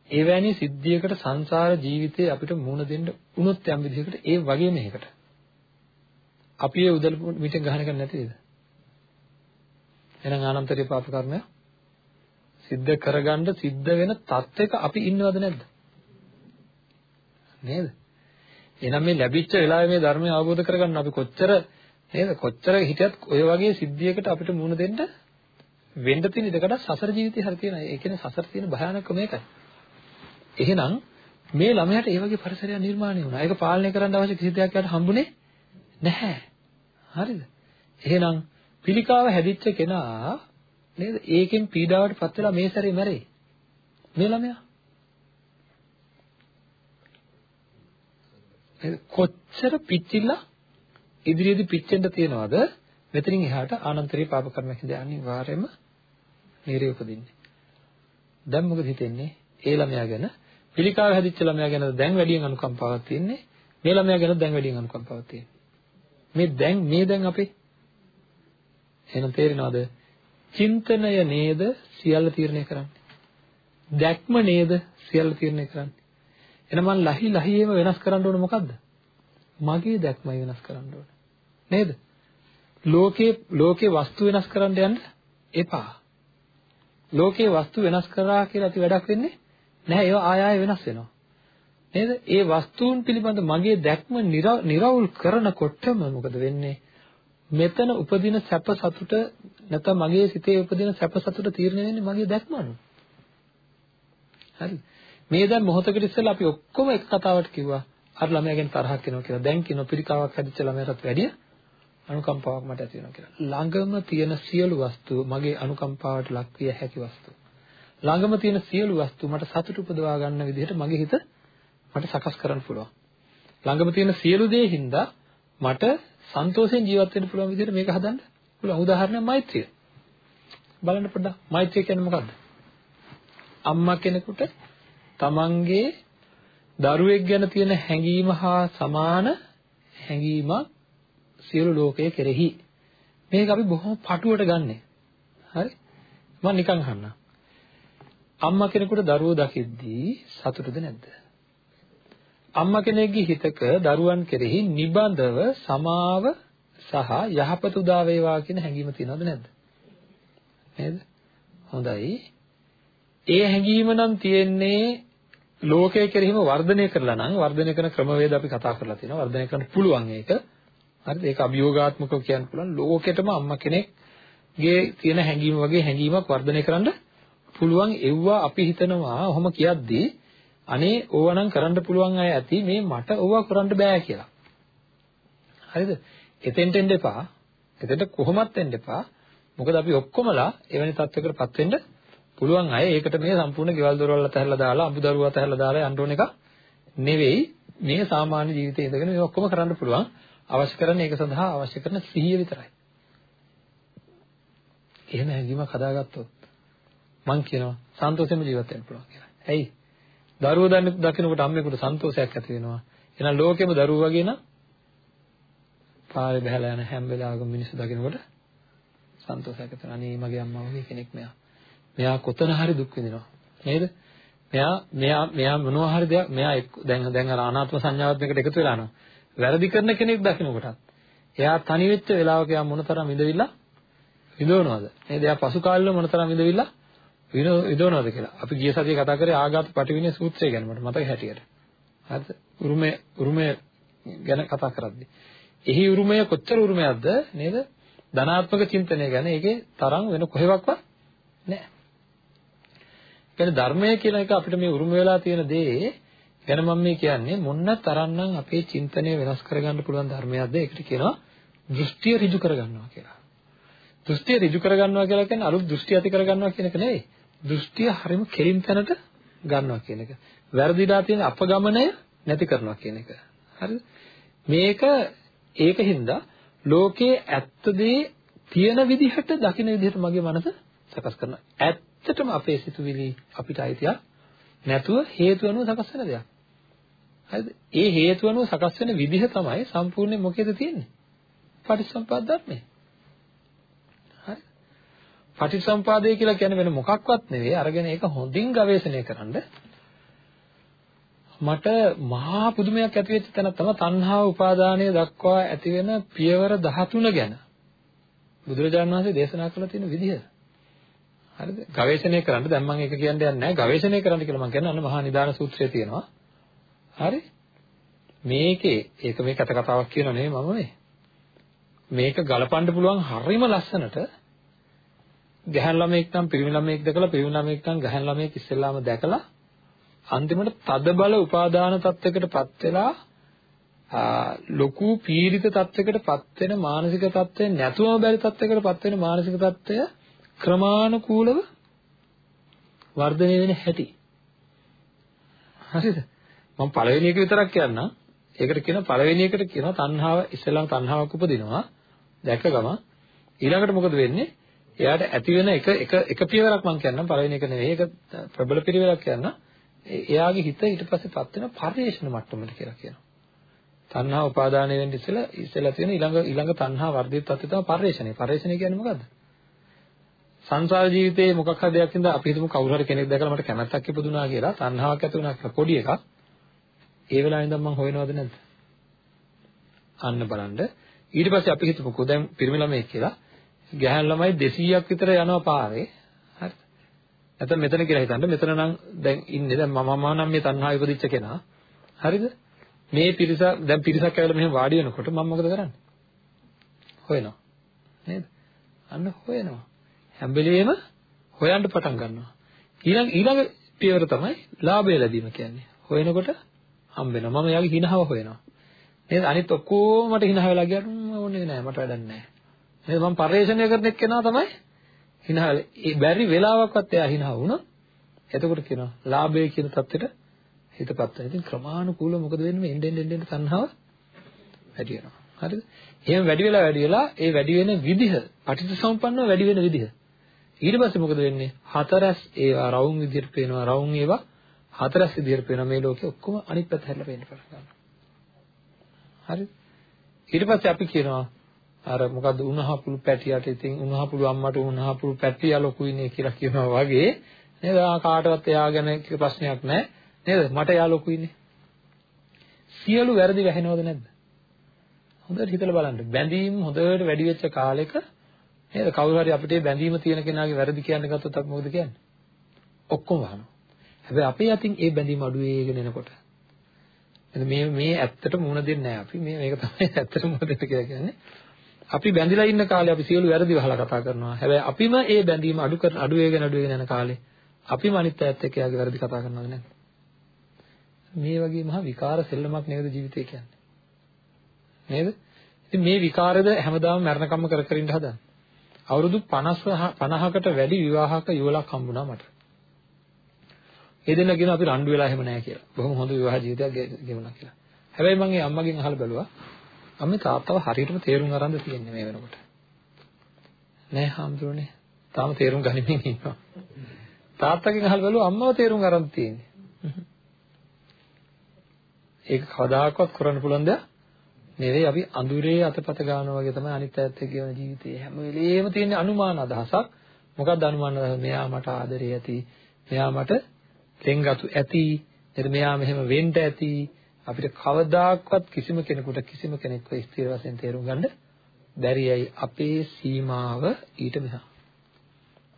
එවැනි සිද්ධියකට සංසාර ජීවිතේ අපිට මුහුණ දෙන්න උනොත් යම් විදිහකට ඒ වගේ මේකට අපි ඒ උදල් මිටෙන් ගහන එක නැතිද? එහෙනම් ආනන්තරේ පාප කර්මය සිද්ධ කරගන්න සිද්ධ වෙන තත්ත්වයක අපි ඉන්නවද නැද්ද? නේද? එහෙනම් මේ ලැබිච්ච වෙලාවේ මේ ධර්මය අවබෝධ කරගන්න අපි කොච්චර නේද කොච්චර හිටියත් ඔය වගේ සිද්ධියකට අපිට මුහුණ දෙන්න වෙන්න තියෙන ඉඩකඩ සසර ජීවිතේ හරි තියෙනවා. ඒ කියන්නේ සසර තියෙන භයානකම මේකයි. එහෙනම් මේ ළමයාට ඒ වගේ පරිසරයක් නිර්මාණය වුණා. ඒක පාලනය කරන්න අවශ්‍ය කිසි දෙයක් යාට හම්බුනේ නැහැ. හරිද? එහෙනම් පිළිකාව හැදිච්ච කෙනා නේද? ඒකෙන් පීඩාවටපත් වෙලා මේ සැරේ මැරෙයි. මේ ළමයා. කොච්චර පිච්චිලා ඉදිරියේදී පිච්චෙන්න තියනවද? මෙතනින් එහාට ආනන්තරී පාප කර්මයක් හින්දා අනිවාර්යයෙන්ම නිරේ උපදින්නේ. දැන් මොකද හිතෙන්නේ? ඒ ළමයා ගැන පිළිකාව හැදිච්ච ළමයා ගැන දැන් වැඩියෙන් අනුකම්පාවක් තියෙන්නේ. මේ ළමයා ගැන දැන් වැඩියෙන් අනුකම්පාවක් තියෙන්නේ. මේ දැන් මේ දැන් අපේ එහෙනම් තේරෙනවද? චින්තනය නේද සියල්ල තීරණය කරන්නේ. දැක්ම නේද සියල්ල තීරණය කරන්නේ. එහෙනම් මං ලහි ලහියේම වෙනස් කරන්න ඕන මොකද්ද? මගේ දැක්මයි වෙනස් කරන්න ඕන. නේද? ලෝකේ ලෝකේ වස්තු වෙනස් කරන්න යන්න එපා. ලෝකේ වස්තු වෙනස් කරා කියලා ඇති වැඩක් වෙන්නේ නැහැ. ඒවා ආය ආය වෙනස් වෙනවා. නේද? ඒ වස්තුන් පිළිබඳ මගේ දැක්ම निराවුල් කරනකොටම මොකද වෙන්නේ? මෙතන උපදින සැප සතුට නැත්නම් මගේ සිතේ උපදින සැප සතුට තීරණය වෙන්නේ මගේ දැක්ම අනුව. හරි. මේ දැන් මොහොතකට ඉස්සෙල්ලා අපි ඔක්කොම එක කතාවට කිව්වා. අර ළමයාගෙන් තරහක් එනවා කියලා. දැන් කියනවා පිළිකාවක් හැදිච්ච ළමයාටත් වැඩිය අනුකම්පාවක් මට ඇති වෙනවා කියලා. ළඟම තියෙන සියලු වස්තු මගේ අනුකම්පාවට ලක් විය හැකි වස්තු. ළඟම තියෙන සියලු වස්තු මට සතුට උපදවා ගන්න විදිහට මගේ හිත මට සකස් කරන්න පුළුවන්. ළඟම තියෙන සියලු දේ හින්දා මට සන්තෝෂයෙන් ජීවත් වෙන්න පුළුවන් විදිහට මේක හදන්න පුළුවන්. උදාහරණයක් මෛත්‍රිය. බලන්න පොඩ්ඩක්. මෛත්‍රිය කියන්නේ මොකද්ද? අම්මා කෙනෙකුට තමන්ගේ දරුවෙක් ගැන තියෙන හැඟීම හා සමාන හැඟීමක් සියලු ලෝකයේ කෙරෙහි. මේක අපි බොහොම පටුවට ගන්නෙ. හරි? මම නිකන් අහන්නම්. අම්මා කෙනෙකුට දරුවෝ දකිද්දී සතුටුද නැද්ද? අම්මා කෙනෙක්ගේ හිතක දරුවන් කෙරෙහි නිබඳව සමාව සහ යහපත උදා වේවා කියන හැඟීම තියෙනවද නැද්ද? නේද? හොඳයි. ඒ හැඟීම නම් තියෙන්නේ ලෝකයේ කෙරෙහිම වර්ධනය කරලා නම් වර්ධනය කරන ක්‍රමවේද අපි කතා කරලා තියෙනවා. වර්ධනය කරන්න පුළුවන් ඒක. හරිද? ඒක අභියෝගාත්මකව කියන්න පුළුවන්. ලෝකෙටම අම්මා කෙනෙක්ගේ තියෙන හැඟීම වගේ හැඟීමක් වර්ධනය කරන්න පුළුවන්. එව්වා අපි හිතනවා ඔහොම කියද්දී අනේ ඕවා නම් කරන්න පුළුවන් අය ඇති මේ මට ඕවා කරන්න බෑ කියලා. හරිද? එතෙන්ට එන්න එපා. එතෙන්ට කොහොමත් එන්න එපා. මොකද අපි ඔක්කොමලා එවැනි තත්යකටපත් වෙන්න පුළුවන් අය. ඒකට මේ සම්පූර්ණ ගෙවල් දොරවල් අතහැරලා දාලා අඹ දරුවා අතහැරලා දාලා යන්න ඕන එක නෙවෙයි. මේ සාමාන්‍ය ජීවිතයේ ඉඳගෙන මේ ඔක්කොම කරන්න පුළුවන්. අවශ්‍ය කරන ඒක සඳහා අවශ්‍ය කරන සිහිය විතරයි. එහෙම හැඟීමක් හදාගත්තොත් මං කියනවා සන්තෝෂෙන්ම ජීවත් වෙන්න පුළුවන් කියලා. ඇයි? දරුවෝ දකින්නකොට අම්මේකට සන්තෝෂයක් ඇති වෙනවා. එහෙනම් ලෝකෙම දරුවෝ වගේ නම් පාරේ බහැලා යන හැම වෙලාවකම මිනිස්සු දකින්නකොට සන්තෝෂයක් ඇති වෙනවා. අනේ මගේ අම්මා වගේ කෙනෙක් මෙයා. මෙයා කොතන හරි දුක් විඳිනවා. නේද? මෙයා මෙයා මෙයා මොනවා හරි දෙයක් මෙයා දැන් දැන් අර අනාත්ම සංඥාවත් එකට එකතු වෙලා යනවා. වැරදි කරන කෙනෙක් දකින්නකොටත් එයා තනි වෙච්ච වෙලාවක එයා මොනතරම් විඳවිලා විඳවනවද? නේද? එයා පසු කාලෙල මොනතරම් විඳවිලා විඳවනවද කියලා. අපි ගිය සතියේ කතා කරේ ආඝාත පටිවිණේ සූත්‍රය ගැන මට මතක හැටියට. හරිද? උරුමය උරුමය ගැන කතා කරද්දී. එහි උරුමය කොච්චර උරුමයක්ද නේද? ධනාත්මක චින්තනය ගැන ඒකේ තරම් වෙන කොහෙවත් නැහැ. කියන්නේ ධර්මය කියන එක අපිට මේ උරුම වෙලා තියෙන දේ ගැන මම මේ කියන්නේ මොන්න තරම්නම් අපේ චින්තනය වෙනස් කරගන්න පුළුවන් ධර්මයක්ද ඒකට කියනවා දෘෂ්ටිය ඍජු කරගන්නවා කියලා. දෘෂ්ටිය ඍජු කරගන්නවා කියලා කියන්නේ අලුත් දෘෂ්ටි ඇති කරගන්නවා කියන එක නෙවෙයි. දෘෂ්ටිය හරිම කෙලින් තැනට ගන්නවා කියන එක. වැරදිලා තියෙන අපගමනය නැති කරනවා කියන එක. හරිද? මේක ඒකින්ද ලෝකයේ ඇත්ත දේ තියෙන විදිහට දකින විදිහට මගේ මනස සකස් කරනවා. ඇත්තටම අපේ සිතුවිලි අපිට අයිතියක් නැතුව හේතු අනුව සකස් වෙන දෙයක්. හරිද? ඒ හේතු අනුව සකස් වෙන විදිහ තමයි සම්පූර්ණයෙන් මොකේද තියෙන්නේ? පටිච්චසමුප්පාද ධර්මයේ. පටිච්චසම්පාදය කියලා කියන්නේ වෙන මොකක්වත් නෙවෙයි. අරගෙන ඒක හොඳින් ගවේෂණය කරන්න මට මහා පුදුමයක් ඇති වෙච්ච තැන තමයි තණ්හා උපාදානය දක්වා ඇති වෙන පියවර 13 ගැන. බුදුරජාණන් වහන්සේ දේශනා කළ තියෙන විදිහ. හරිද? ගවේෂණය කරන්න දැන් මම ඒක කියන්න යන්නේ නැහැ. ගවේෂණය කරන්න කියලා මම කියන්නේ අන්න මහා නිදාන සූත්‍රයේ තියෙනවා. හරි? මේකේ ඒක මේ කත කතාවක් කියනව නෙවෙයි මම මේ මේක ගලපන්න පුළුවන් හරිම ලස්සනට ගැහැණු ළමයෙක් නම් පිරිමි ළමයෙක් දැකලා පිරිමි ළමයෙක් නම් ගැහැණු ළමයෙක් ඉස්සෙල්ලාම දැකලා අන්තිමට තද බල උපාදාන තත්වයකටපත් වෙලා ලොකු පීඩිත තත්වයකටපත් වෙන මානසික තත්වය නැතුවම බැරි තත්වයකටපත් වෙන මානසික තත්වය ක්‍රමානුකූලව වර්ධනය වෙන හැටි. හරිද? මම පළවෙනි එක විතරක් කියන්නම්. ඒකට කියන පළවෙනි එකට කියනවා තණ්හාව. ඉස්සෙල්ලාම තණ්හාවක් උපදිනවා. දැක ගම ඊළඟට මොකද වෙන්නේ? එයාට ඇති වෙන එක එක එක පියවරක් මම කියන්නම්. පළවෙනි එක නෙවෙයි. ඒක ප්‍රබල පිළිවෙලක් කියන්න එයාගේ හිත ඊට පස්සේපත් වෙන පරිේශන මට්ටමට කියලා කියනවා. තණ්හා උපාදානය වෙන්න ඉස්සෙල්ලා ඉස්සෙල්ලා තියෙන ඊළඟ ඊළඟ තණ්හා වර්ධිත තත්ත්වය තමයි පරිේශණය පරිේශණය කියන්නේ මොකද්ද? සංසාර ජීවිතේ මොකක් හරි දෙයක් ඉඳලා අපි හිතමු කවුරු හරි කෙනෙක් දැකලා මට කැමැත්තක් ඉපදුනා කියලා තණ්හාවක් ඇති වුණා කියලා පොඩි එකක්. ඒ වෙලාවෙ ඉඳන් මම හොයනවද නැද්ද? අන්න බලන්න. ඊට පස්සේ අපි හිතමුකෝ දැන් පිරිමි ළමයෙක් කියලා ගැහැණු ළමයි 200ක් විතර යනවා පාරේ. හරිද? නැත්නම් මෙතන කියලා හිතන්න. මෙතන නම් දැන් ඉන්නේ දැන් මම මම නම් මේ තණ්හාව ඉපදිච්ච කෙනා. හරිද? මේ පිරිස දැන් පිරිසක් ඇවිල්ලා මෙහෙම වාඩි වෙනකොට මම මොකද කරන්නේ? හොයනවා. නේද? අන්න හොයනවා. හැම වෙලෙම හොයන්න පටන් ගන්නවා. ඊළඟ ඊළඟ පියවර තමයි ලාභය ලැබීම කියන්නේ. හොයනකොට හම්බ වෙනවා. මම යාගේ හිනහව හොයනවා. නේද? අනිත් ඔක්කොම මට හිනහ වෙලා ගියාට ඕනේ නෑ මට වැඩක් නෑ. නේද මම පරිශ්‍රණය කරන එක්කෙනා තමයි hina ඒ බැරි වෙලාවකවත් එයා hina වුණා. එතකොට කියනවා ලාභය කියන தත්ත්වෙට හිතපත් වෙනවා. ඉතින් ක්‍රමානුකූලව මොකද වෙන්නේ? එන්න එන්න එන්න තණ්හාව වැඩි වෙනවා. හරිද? එහෙම වැඩි වෙලා වැඩි වෙලා ඒ වැඩි වෙන විදිහ පටිච්චසමුප්පන්නව වැඩි වෙන විදිහ. ඊට පස්සේ මොකද වෙන්නේ? හතරස් ඒවා රවුම් විදිහට පේනවා. රවුම් ඒවා හතරස් විදිහට පේනවා. මේ ලෝකේ ඔක්කොම අනිත් පැත්ත හැරිලා පේන්න පටන් ගන්නවා. හරිද? ඊට පස්සේ අපි කියනවා අර මොකද්ද උණහපුළු පැටියට ඉතින් උණහපුළු අම්මට උණහපුළු පැටියා ලොකුයිනේ කියලා කියනවා වගේ නේද? කාටවත් එයා ගැන ප්‍රශ්නයක් නැහැ. නේද? මට එයා ලොකුයිනේ. සියලු වැරදි වැහෙනවද නැද්ද? හොඳට හිතලා බලන්න. බැඳීම් හොඳට වැඩි වෙච්ච කාලෙක නේද? කවුරු හරි අපිට බැඳීම තියෙන කෙනාගේ වැරදි කියන්න ගත්තොත් අපි මොකද කියන්නේ? ඔක්කොම වහනවා. හැබැයි අපේ අතින් ඒ බැඳීම අඩු වෙගෙන එනකොට මේ මේ ඇත්තට මුණ දෙන්නේ නැහැ අපි. මේ මේක තමයි (laughs) ඇත්තට මුණ දෙන්න කියලා කියන්නේ. අපි බැඳිලා ඉන්න කාලේ අපි සියලු වැරදි වහලා කතා කරනවා. හැබැයි අපිම ඒ බැඳීම අඩු කර අඩු වෙගෙන අඩු වෙගෙන යන කාලේ අපිම අනිත් ඇත්ත එක්ක යාගේ වැරදි කතා කරනවද නැද්ද? මේ වගේ මහා විකාර සෙල්ලමක් නේද ජීවිතය කියන්නේ. නේද? ඉතින් මේ විකාරද හැමදාම මරණකම්ම කර කර ඉන්න හදන. අවුරුදු 50 50කට වැඩි විවාහක යුවලක් හම්බුණා මට. ඒ දෙන්න කියන අපි රණ්ඩු වෙලා එහෙම නැහැ කියලා. බොහොම හොඳ විවාහ ජීවිතයක් ගෙවුණා කියලා. හැබැයි මම ඒ අම්මගෙන් අහලා බැලුවා. අම්මේ තාත්තව හරියටම තේරුම් අරන්ද තියෙන්නේ මේ වෙනකොට. නෑ හාමුදුරනේ. තාම තේරුම් ගනිමින් ඉන්නවා. තාත්තගෙන් අහලා බැලුවා අම්මව තේරුම් අරන් තියෙන්නේ. ඒක කවදාකවත් කරන්න පුළුවන් දෙයක් නෙවෙයි අපි අඳුරේ අතපත ගන්නවා වගේ තමයි අනිත් පැත්ත කියන ජීවිතේ හැම වෙලේම තියෙන අනුමාන අදහසක් මොකක්ද අනුමාන අදහස මෙයා මට ආදරේ ඇති මෙයා මට තෙන්ගතු ඇති එතන මෙයා මෙහෙම වෙන්න ඇති අපිට කවදාක්වත් කිසිම කෙනෙකුට කිසිම කෙනෙක්ව ස්ථිර වශයෙන් තේරුම් ගන්න බැරියයි අපේ සීමාව ඊට මෙහා.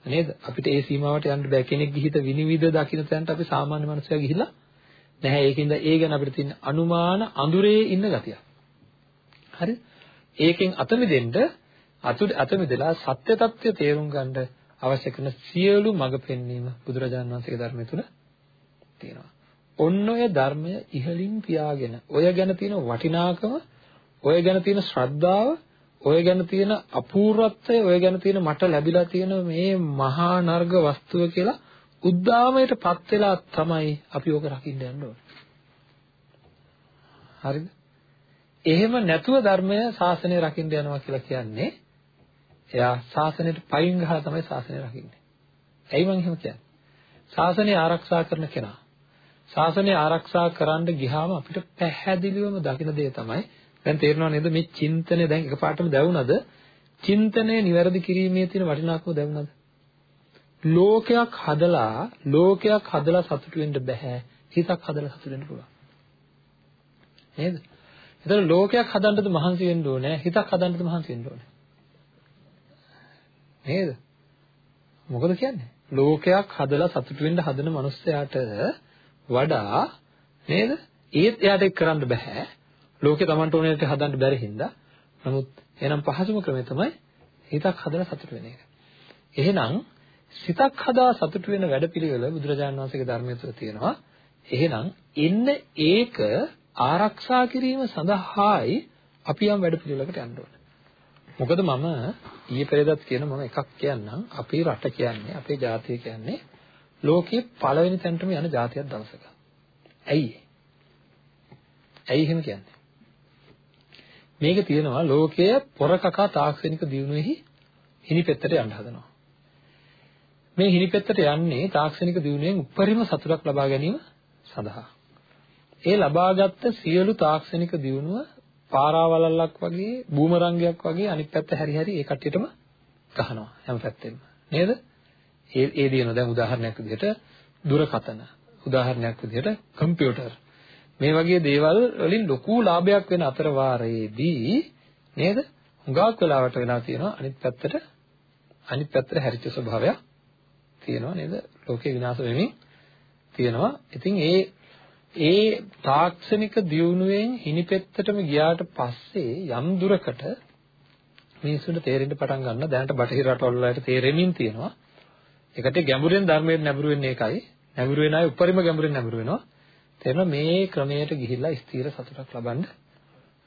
නේද? අපිට ඒ සීමාවට යන්න බෑ. කෙනෙක් ගිහිත විනිවිද දකින්න තැනට අපි සාමාන්‍ය මනුස්සයා ගිහිල්ලා නැහැ. ඒකින්ද ඒ ගැන අපිට තියෙන අනුමාන අඳුරේ ඉන්න ගතිය හරි? ඒකෙන් අත මිදෙන්න අත මිදලා සත්‍ය తත්වය තේරුම් ගන්න අවශ්‍ය කරන සියලු මඟ පෙන්වීම බුදුරජාණන් වහන්සේගේ ධර්මය තුල තියෙනවා. ඔන්න ඔය ධර්මය ඉහළින් පියාගෙන ඔය ගැන තියෙන වටිනාකම, ඔය ගැන තියෙන ශ්‍රද්ධාව, ඔය ගැන තියෙන අපූර්වත්වය, ඔය ගැන තියෙන මට ලැබිලා තියෙන මේ මහා නර්ග වස්තුව කියලා උද්දාමයටපත් වෙලා තමයි අපි ඕක රකින්න යන්න ඕනේ. හරිද? එහෙම නැතුව ධර්මය ශාසනය රකින්න යනවා කියලා කියන්නේ එයා ශාසනයට පයින් ගහලා තමයි ශාසනය රකින්නේ. ඇයි මම එහෙම කියන්නේ? ශාසනය ආරක්ෂා කරන කෙනා ශාසනය ආරක්ෂා කරන්න ගියාම අපිට පැහැදිලිවම දකින දේ තමයි දැන් තේරෙනව නේද මේ චින්තනය දැන් එකපාරටම දැවුනද චින්තනය નિවැරදි කිරීමේ තියෙන වටිනාකම දැවුනද ලෝකයක් හදලා ලෝකයක් හදලා සතුටු වෙන්න බෑ හිතක් හදලා සතුටු වෙන්න පුළුවන්. නේද? එතන ලෝකයක් හදන්නද මහන්සි වෙන්න ඕනේ. හිතක් හදන්නද මහන්සි වෙන්න ඕනේ. නේද? මොකද කියන්නේ? ලෝකයක් හදලා සතුටු වෙන්න හදන මනුස්සයාට වඩා නේද? ඒත් එයාට ඒක කරන්න බෑ. ලෝකේ Tamanට ඕන විදිහට හදන්න බැරි හින්දා. නමුත් එහෙනම් පහසුම ක්‍රමය තමයි හිතක් හදලා සතුට වෙන එක. එහෙනම් සිතක් හදා සතුට වෙන වැඩපිළිවෙල බුදුරජාණන් වහන්සේගේ ධර්මයේ තුල තියෙනවා. එහෙනම් එන්න ඒක ආරක්ෂා කිරීම සඳහායි අපි යම් වැඩපිළිවෙලකට යන්න ඕනේ. මොකද මම ඊයේ පෙරේදත් කියන මම එකක් කියන්නම් අපේ රට කියන්නේ අපේ ජාතිය කියන්නේ ලෝකේ පළවෙනි තැනටම යන ජාතියක් දවසක. ඇයි ඇයි එහෙම කියන්නේ? මේක තියෙනවා ලෝකයේ පොරකකා තාක්ෂණික දියුණුවෙහි හිණිපෙත්තට යන්න හදනවා. මේ හිණිපෙත්තට යන්නේ තාක්ෂණික දියුණුවෙන් උපරිම සතුටක් ලබා ගැනීම සඳහා. ඒ ලබාගත් සියලු තාක්ෂණික දියුණුව පාරාවලල්ලක් වගේ බූමරංගයක් වගේ අනිත් පැත්ත හැරි හැරි ඒ කට්ටියටම ගහනවා හැම පැත්තෙම. නේද? ඒ ඒ දිනන දැන් උදාහරණයක් විදිහට දුරකථන උදාහරණයක් විදිහට කම්පියුටර් මේ වගේ දේවල් වලින් ලොකු ලාභයක් වෙන අතර වාරයේදී නේද? හුඟක් වෙලාවට වෙලා තියෙනවා අනිත් පැත්තට අනිත් පැත්තට හැරිච්ච ස්වභාවයක් තියෙනවා නේද? ලෝකේ විනාශ වෙමින් තියෙනවා. ඉතින් ඒ ඒ තාක්ෂණික දියුණුවෙන් හිණිපෙත්තටම ගියාට පස්සේ යම් දුරකට මිනිස්සුන්ට තේරෙන්න පටන් ගන්න දැනට බටහිර රටවල් වලට තේරෙමින් තියෙනවා. ඒකට ගැඹුරෙන් ධර්මයට නැඹුරු වෙන්නේ ඒකයි. නැඹුරු වෙන අය උපරිම ගැඹුරෙන් නැඹුරු වෙනවා. තේරෙනවා මේ ක්‍රමයට ගිහිල්ලා ස්ථීර සතුටක් ලබන්න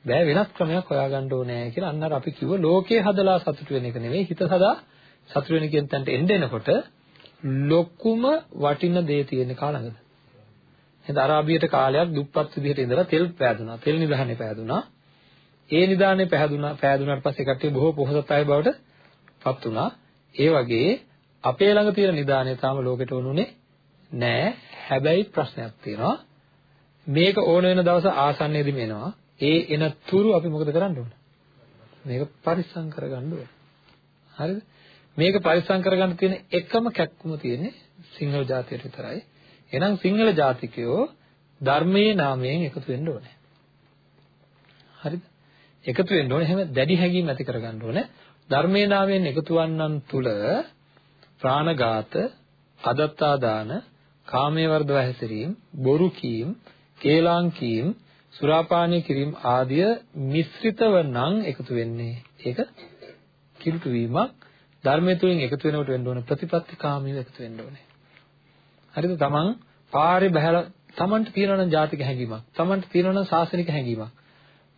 බෑ වෙනත් ක්‍රමයක් හොයාගන්න ඕනේ කියලා අන්න අර අපි කිව්ව ලෝකේ හදලා සතුට වෙන එක නෙවෙයි හිත සදා සතුට වෙන කියන තැනට එන්න එනකොට ලොකුම වටින දේ තියෙන්නේ කාළඟද? එහෙනම් අරාබියට කාලයක් දුප්පත් විදිහට ඉඳලා තෙල් පෑදුනා. තෙල් නිදහනේ පෑදුනා. ඒ නිදානේ පෑදුනා පෑදුනාට පස්සේ කට්ටිය බොහෝ පොහොසත් අය බවට පත් වුණා. ඒ වගේ අපේ ළඟ තියෙන නිදානේ තාම ලෝකෙට වුණුනේ නෑ. හැබැයි ප්‍රශ්නයක් තියෙනවා. මේක ඕන වෙන දවස ආසන්නයේදීම එනවා. ඒ එන තුරු අපි මොකද කරන්න ඕන? මේක පරිස්සම් කරගන්න ඕන. හරිද? මේක පරිස්සම් කරගන්න තියෙන එකම කැක්කුම තියෙන්නේ සිංහල ජාතියට විතරයි. එහෙනම් සිංහල ජාතිකයෝ ධර්මයේ නාමයෙන් එකතු වෙන්න ඕනේ. හරිද? එකතු වෙන්න ඕනේ. එහෙම දැඩි හැඟීම් ඇති කරගන්න ඕනේ. ධර්මයේ නාමයෙන් එකතු වන්නන් තුල ප්‍රාණඝාත, අදත්තා දාන, කාමයේ වර්ධව හැසිරීම, බොරු කීම්, කේලාම් කීම්, සුරාපානය කිරීම ආදිය මිශ්‍රිතව නම් එකතු වෙන්නේ. ඒක කිලුට වීමක් ධර්මයේ තුලින් එකතු වෙනකොට වෙන්න ඕන ප්‍රතිපත්ති කාමීව එකතු වෙන්න ඕනේ. හරිද? තමන් පාරේ බහැලා තමන්ට තියෙනවා නම් ජාතික හැඟීමක්. තමන්ට තියෙනවා නම් සාසනික හැඟීමක්.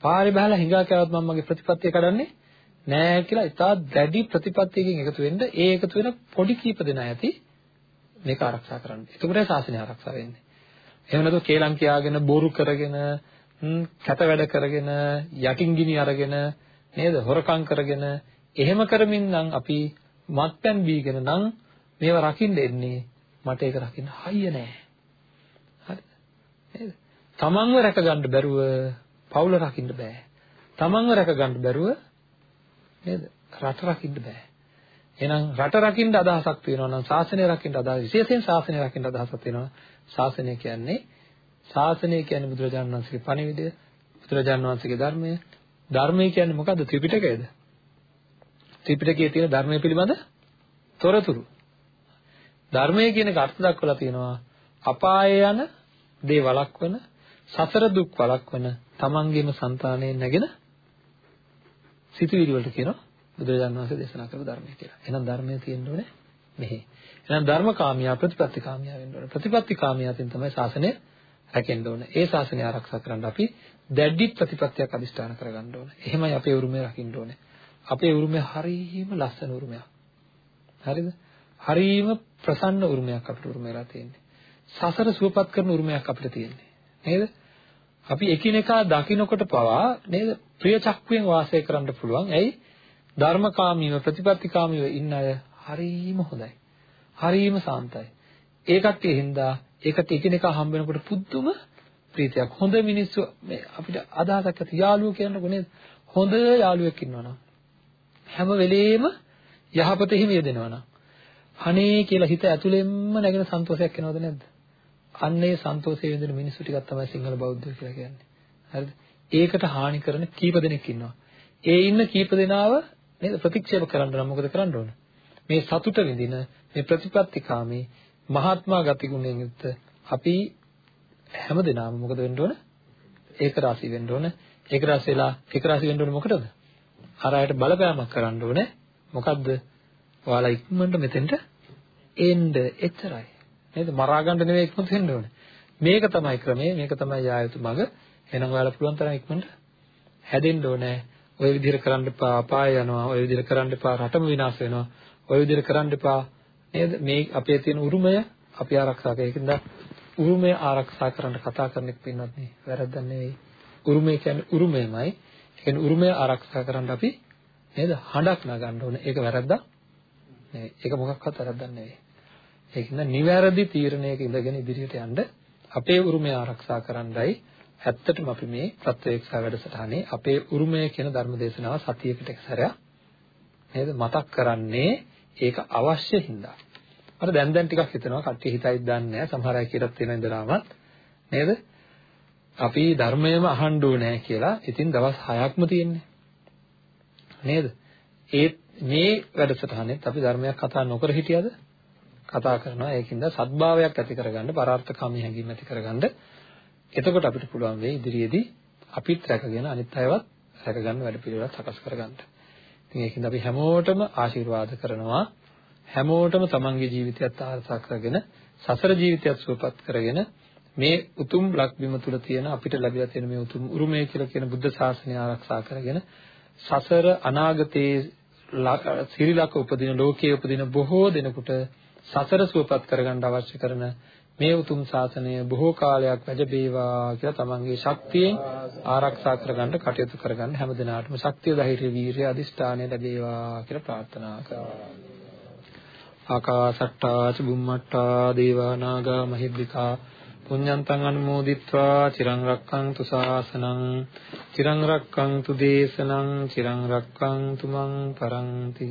පාරේ බහැලා හිඟා කෑවත් මම මගේ ප්‍රතිපත්තිය කඩන්නේ නෑ කියලා ඉතා දැඩි ප්‍රතිපත්තියකින් එකතු වෙන්න ඒ එකතු වෙන පොඩි කීප දෙනා ඇති මේක ආරක්ෂා කරන්න. එතකොට සාසනය ආරක්ෂා වෙන්නේ. එහෙම නැත්නම් කේලම් කියාගෙන බොරු කරගෙන කැත වැඩ කරගෙන යටින් ගිනි අරගෙන නේද හොරකම් කරගෙන එහෙම කරමින් නම් අපි මත්පැන් බීගෙන නම් මේවා රකින්න එන්නේ මට ඒක රකින්න හයිය නෑ. හරිද? නේද? තමන්ව රැකගන්න බැරුව පවුල රකින්න බෑ. තමන්ව රැකගන්න බැරුව නේද? රට රකින්න බෑ. එහෙනම් රට රකින්න අදහසක් තියෙනවා නම් ශාසනය රකින්න අදහස විශේෂයෙන් ශාසනය රකින්න අදහසක් තියෙනවා. ශාසනය කියන්නේ ශාසනය කියන්නේ බුදුරජාණන් වහන්සේගේ පණිවිඩය, බුදුරජාණන් වහන්සේගේ ධර්මය. ධර්මය කියන්නේ මොකද්ද? ත්‍රිපිටකයද? ත්‍රිපිටකයේ තියෙන ධර්මය පිළිබඳ තොරතුරු. ධර්මය කියන එක අර්ථ දක්වලා තියෙනවා අපායේ යන දේ වළක්වන සසර දුක් වළක්වන තමන්ගේම సంతානයෙන් නැගෙන සිතුවිලි වලට කියනවා බුදුරජාණන් වහන්සේ දේශනා කරපු ධර්මය කියලා. එහෙනම් ධර්මය තියෙන්න ඕනේ මෙහි. එහෙනම් ධර්මකාමියා ප්‍රතිපත්තිකාමියා වෙන්න ඕනේ. ප්‍රතිපත්තිකාමියාකින් තමයි ශාසනය රැකෙන්න ඕනේ. ඒ ශාසනය ආරක්ෂා කරන්න අපි දැඩි ප්‍රතිපත්තියක් අදිෂ්ඨාන කරගන්න ඕනේ. එහෙමයි අපේ උරුමය රකින්න ඕනේ. අපේ උරුමය හරීම ලස්සන උරුමයක්. හරිද? හරීම ප්‍රසන්න උරුමයක් අපිට උරුමයලා තියෙන්නේ. සසර සුවපත් කරන උරුමයක් අපිට තියෙන්නේ. නේද? අපි එකිනෙකා දකින්නකොට පවා නේද ප්‍රිය චක්කුවෙන් වාසය කරන්න පුළුවන්. ඇයි? ධර්මකාමීව ප්‍රතිපත්තිකාමීව ඉන්න අය හරීම හොඳයි. හරීම සාන්තයි. ඒ කට්ටිය හින්දා ඒකට එකිනෙකා හම්බ වෙනකොට පුදුම ප්‍රීතියක්. හොඳ මිනිස්සු අපිට අදහසක් ඇති යාළුවෝ කියනකො නේද? හොඳ යාළුවෙක් ඉන්නවනම් හැම වෙලේම යහපතෙහිම යෙදෙනවා නම් අනේ කියලා හිත ඇතුළෙන්ම නැගෙන සන්තෝෂයක් එනවද නැද්ද? අන්න ඒ සන්තෝෂය විඳින මිනිස්සු ටිකක් තමයි සිංහල බෞද්ධයෝ කියලා කියන්නේ. හරිද? ඒකට හානි කරන කීප දෙනෙක් ඉන්නවා. ඒ ඉන්න කීප දෙනාව නේද ප්‍රතික්ෂේප කරන්න නම් මොකද කරන්න ඕන? මේ සතුට විඳින මේ ප්‍රතිපත්තිකාමී මහාත්මා ගති ගුණයෙන් යුක්ත අපි හැම දිනම මොකද වෙන්න ඕන? ඒක රාශි වෙන්න ඕන. ඒක රාශි වෙලා ඒක රාශි වෙන්න ඕන මොකටද? අර අයට බලපෑමක් කරන්න ඕනේ. මොකද්ද? ඔයාලා ඉක්මනට මෙතෙන්ට එන්න එච්චරයි. නේද? මරා ගන්න නෙවෙයි ඉක්මනට එන්න ඕනේ. මේක තමයි ක්‍රමය, මේක තමයි යායුතු මඟ. එහෙනම් ඔයාලා පුළුවන් තරම් ඉක්මනට හැදෙන්න ඕනේ. ඔය විදිහට කරන්න එපා අපාය යනවා. ඔය විදිහට කරන්න එපා රටම විනාශ වෙනවා. ඔය විදිහට කරන්න එපා නේද? මේ අපේ තියෙන උරුමය අපි ආරක්ෂා කරගන්න. ඒකින්ද උරුමය ආරක්ෂා කරන්න කතා කරන එක පින්නත් නේ. වැරද්දක් නෙවෙයි. උරුමය කියන්නේ උරුමයමයි. කියන්නේ උරුමය ආරක්ෂා කරන්න අපි නේද හඬක් නගන්න ඕනේ. ඒක වැරද්දක් නෙවෙයි. ඒක මොකක්වත් වැරද්දක් නෙවෙයි. ඒකින්ද නිවැරදි තීරණයක ඉඳගෙන ඉදිරියට යන්න අපේ උරුමය ආරක්ෂා කරන්නයි ඇත්තටම අපි මේ ප්‍රත්‍යක්ෂ වැඩසටහනේ අපේ උරුමය කියන ධර්ම දේශනාව සතියකට එක සැරයක් නේද මතක් කරන්නේ ඒක අවශ්‍ය හින්දා. අර දැන් දැන් ටිකක් හිතනවා කට්ටිය හිතයි දන්නේ නැහැ සමහර අය කියලාත් තියෙන ඉඳලාමත් නේද? අපි ධර්මයම අහන්න ඕනේ කියලා. ඉතින් දවස් 6ක්ම තියෙන්නේ. නේද? ඒ මේ වැඩසටහනෙත් අපි ධර්මයක් කතා නොකර හිටියද? කතා කරනවා. ඒකින්ද සත්භාවයක් ඇති කරගන්න, පරාර්ථකාමී හැඟීම් ඇති කරගන්න. එතකොට අපිට පුළුවන් වෙයි ඉදිරියේදී අපිත් රැකගෙන අනිත් අයවත් රැකගන්න වැඩ පිළිවෙලක් සකස් කරගන්න. ඉතින් ඒකින්ද අපි හැමෝටම ආශිර්වාද කරනවා. හැමෝටම තමන්ගේ ජීවිතයත් ආරසා කරගෙන සසර ජීවිතයත් සුවපත් කරගෙන මේ උතුම් ලක්බිම තුල තියෙන අපිට ලැබිලා තියෙන මේ උතුම් උරුමය කියලා කියන බුද්ධ ශාසනය ආරක්ෂා කරගෙන සසර අනාගතයේ සිරිලක උපදින ලෝකයේ උපදින බොහෝ දෙනෙකුට සසර සුවපත් කරගන්න අවශ්‍ය කරන මේ උතුම් ශාසනය බොහෝ කාලයක් වැජබේවා කියලා තමන්ගේ ශක්තියෙන් ආරක්ෂා කරගන්න කටයුතු කරගන්න හැම දිනාටම ශක්තිය ධෛර්ය වීරිය අදිෂ්ඨානය ලැබේවා කියලා ප්‍රාර්ථනා කරනවා. ආකාසට්ටා චුම්මට්ටා දේවා නාග මහිද්దికා පුඤ්ඤන්තං අනුමෝදිත්වා චිරං රක්ඛන්තු ශාසනං චිරං රක්ඛන්තු දේශනං චිරං රක්ඛන්තු මං පරන්ති